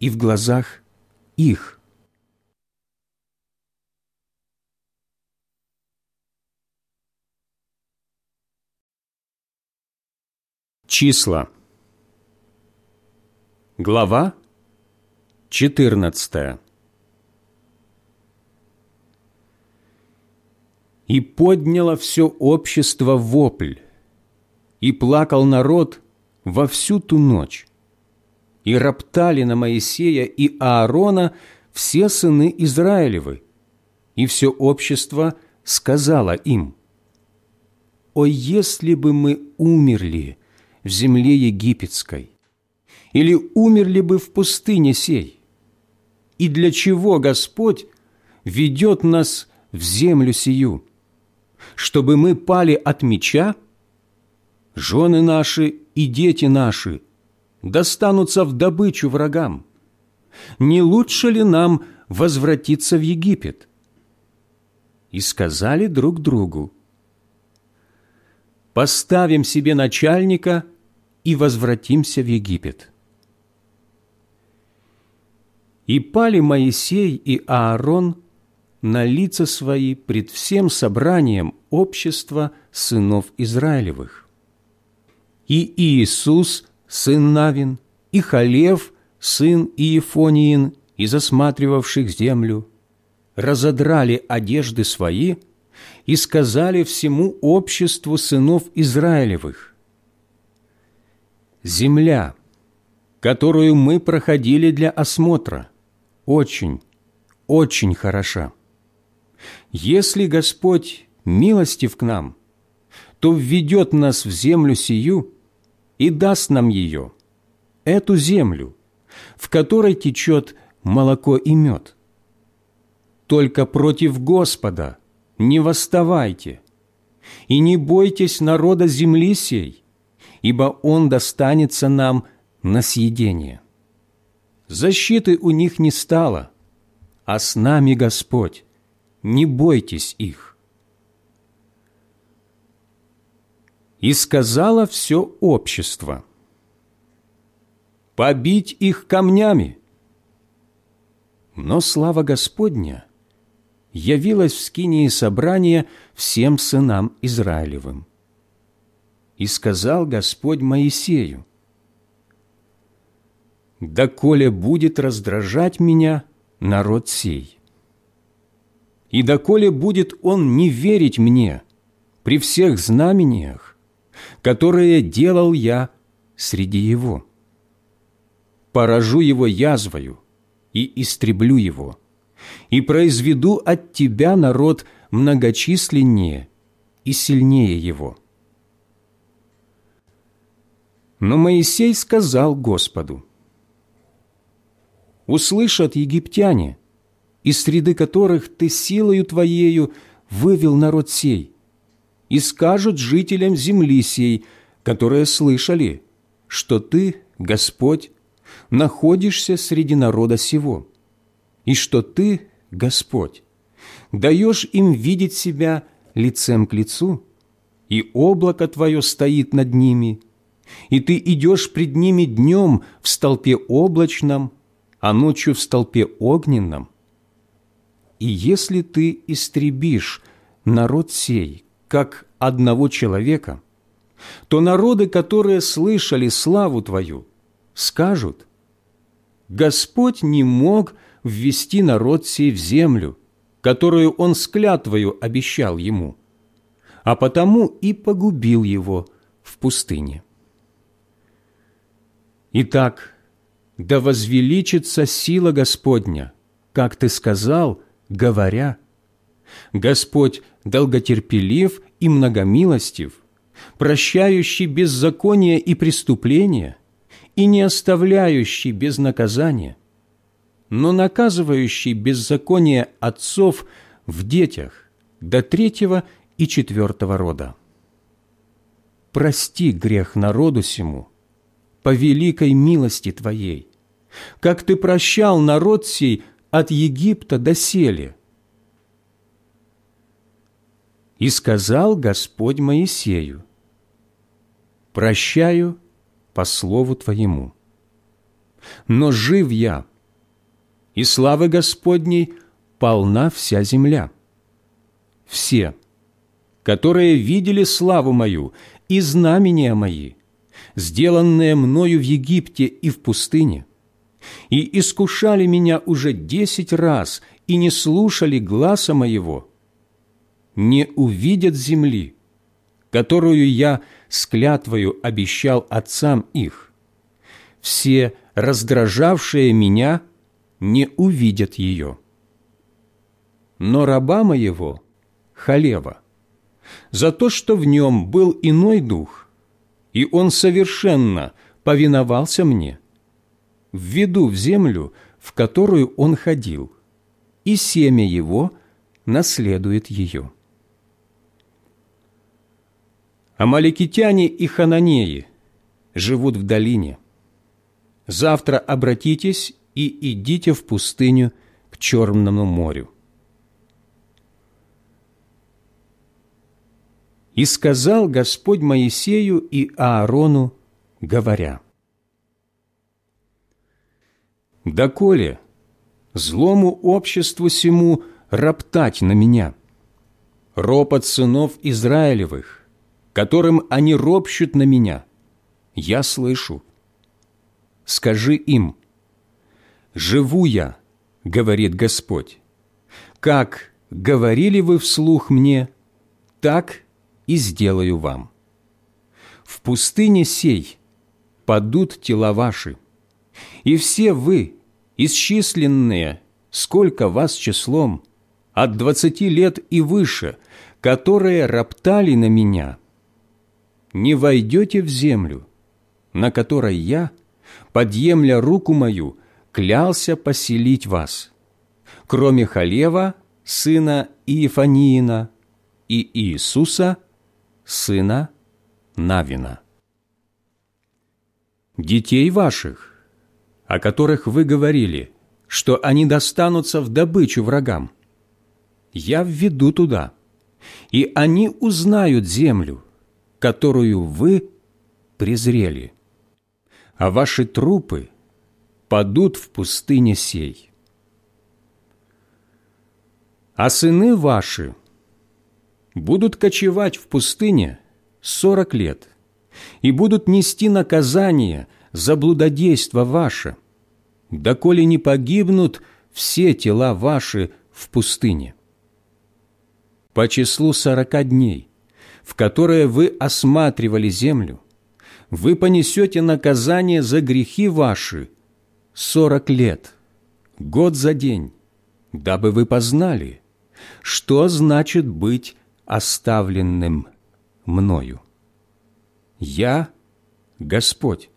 и в глазах их. Числа. Глава 14. И подняло все общество вопль, и плакал народ во всю ту ночь. И роптали на Моисея и Аарона все сыны Израилевы, и все общество сказало им, «О, если бы мы умерли в земле египетской, или умерли бы в пустыне сей, и для чего Господь ведет нас в землю сию?» чтобы мы пали от меча, жены наши и дети наши достанутся в добычу врагам. Не лучше ли нам возвратиться в Египет?» И сказали друг другу, «Поставим себе начальника и возвратимся в Египет». И пали Моисей и Аарон на лица свои пред всем собранием общества сынов Израилевых. И Иисус, сын Навин, и Халев, сын Иефониин, из осматривавших землю, разодрали одежды свои и сказали всему обществу сынов Израилевых, «Земля, которую мы проходили для осмотра, очень, очень хороша. Если Господь милостив к нам, то введет нас в землю сию и даст нам ее, эту землю, в которой течет молоко и мед. Только против Господа не восставайте, и не бойтесь народа земли сей, ибо он достанется нам на съедение. Защиты у них не стало, а с нами Господь, не бойтесь их. И сказала все общество, побить их камнями. Но слава Господня явилась в скинии собрания всем сынам Израилевым. И сказал Господь Моисею, «Доколе будет раздражать меня народ сей, и доколе будет он не верить мне при всех знамениях, которые делал я среди его. Поражу его язвою и истреблю его, и произведу от тебя народ многочисленнее и сильнее его». Но Моисей сказал Господу, «Услышат египтяне, из среды которых ты силою твоею вывел народ сей, и скажут жителям земли сей, которые слышали, что ты, Господь, находишься среди народа сего, и что ты, Господь, даешь им видеть себя лицем к лицу, и облако Твое стоит над ними, и Ты идешь пред ними днем в столпе облачном, а ночью в столпе огненном. И если Ты истребишь народ сей, как одного человека, то народы, которые слышали славу Твою, скажут, «Господь не мог ввести народ сей в землю, которую Он с клятвою обещал ему, а потому и погубил его в пустыне». Итак, да возвеличится сила Господня, как Ты сказал, говоря, Господь долготерпелив и многомилостив, прощающий беззаконие и преступления и не оставляющий без наказания, но наказывающий беззаконие отцов в детях до третьего и четвертого рода. Прости грех народу сему по великой милости Твоей, как Ты прощал народ сей от Египта до сели, и сказал Господь Моисею, «Прощаю по слову Твоему. Но жив я, и славы Господней полна вся земля. Все, которые видели славу мою и знамения мои, сделанные мною в Египте и в пустыне, и искушали меня уже десять раз и не слушали гласа моего, не увидят земли, которую я с клятвою обещал отцам их. Все раздражавшие меня не увидят ее. Но раба моего, Халева, за то, что в нем был иной дух, и он совершенно повиновался мне, введу в землю, в которую он ходил, и семя его наследует ее. Амаликитяне и хананеи живут в долине. Завтра обратитесь и идите в пустыню к Черному морю. И сказал Господь Моисею и Аарону, говоря, «Доколе злому обществу сему роптать на меня, ропот сынов Израилевых, которым они ропщут на меня, я слышу. Скажи им, «Живу я, — говорит Господь, — как говорили вы вслух мне, так и сделаю вам. В пустыне сей падут тела ваши, и все вы, исчисленные, сколько вас числом, от двадцати лет и выше, которые роптали на меня, не войдете в землю, на которой я, подъемля руку мою, клялся поселить вас, кроме Халева, сына Иефаниина, и Иисуса, сына Навина. Детей ваших, о которых вы говорили, что они достанутся в добычу врагам, я введу туда, и они узнают землю, которую вы презрели, а ваши трупы падут в пустыне сей. А сыны ваши будут кочевать в пустыне сорок лет и будут нести наказание за блудодейство ваше, доколе не погибнут все тела ваши в пустыне. По числу сорока дней, в которые вы осматривали землю, вы понесете наказание за грехи ваши сорок лет, год за день, дабы вы познали, что значит быть оставленным мною. Я, Господь,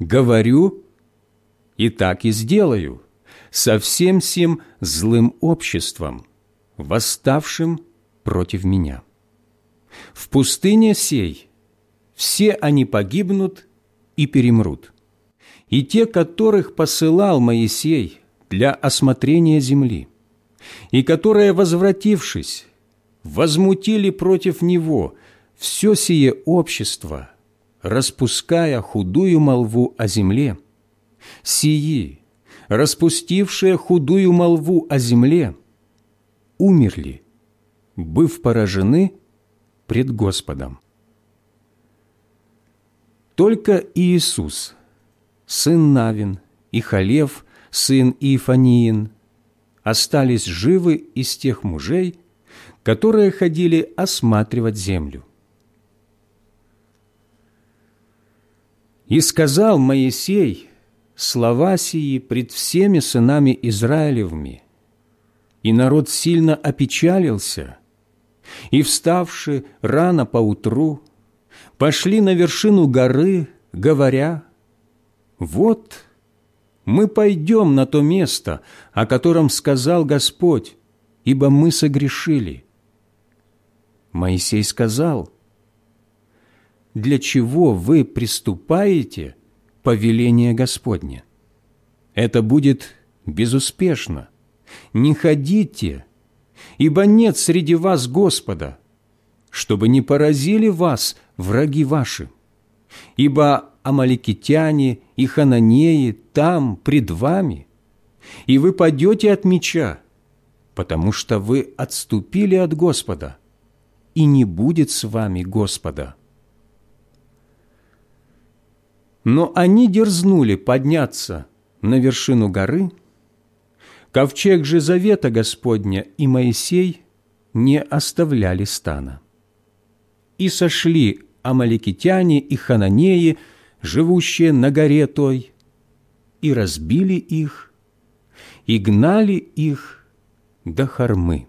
говорю и так и сделаю со всем сим злым обществом, восставшим против меня. В пустыне сей все они погибнут и перемрут, и те, которых посылал Моисей для осмотрения земли, и которые, возвратившись, возмутили против него все сие общество, распуская худую молву о земле, сии, распустившие худую молву о земле, умерли, быв поражены пред Господом. Только Иисус, сын Навин, и Халев, сын Иефаниин, остались живы из тех мужей, которые ходили осматривать землю. «И сказал Моисей слова сии пред всеми сынами Израилевыми, и народ сильно опечалился, и, вставши рано поутру, пошли на вершину горы, говоря, «Вот мы пойдем на то место, о котором сказал Господь, ибо мы согрешили». Моисей сказал, «Для чего вы приступаете повеление Господне? Это будет безуспешно. Не ходите, ибо нет среди вас Господа, чтобы не поразили вас враги ваши. Ибо амаликитяне и хананеи там, пред вами, и вы падете от меча, потому что вы отступили от Господа» и не будет с вами Господа». Но они дерзнули подняться на вершину горы, ковчег же завета Господня и Моисей не оставляли стана. И сошли амаликитяне и хананеи, живущие на горе той, и разбили их, и гнали их до Хармы.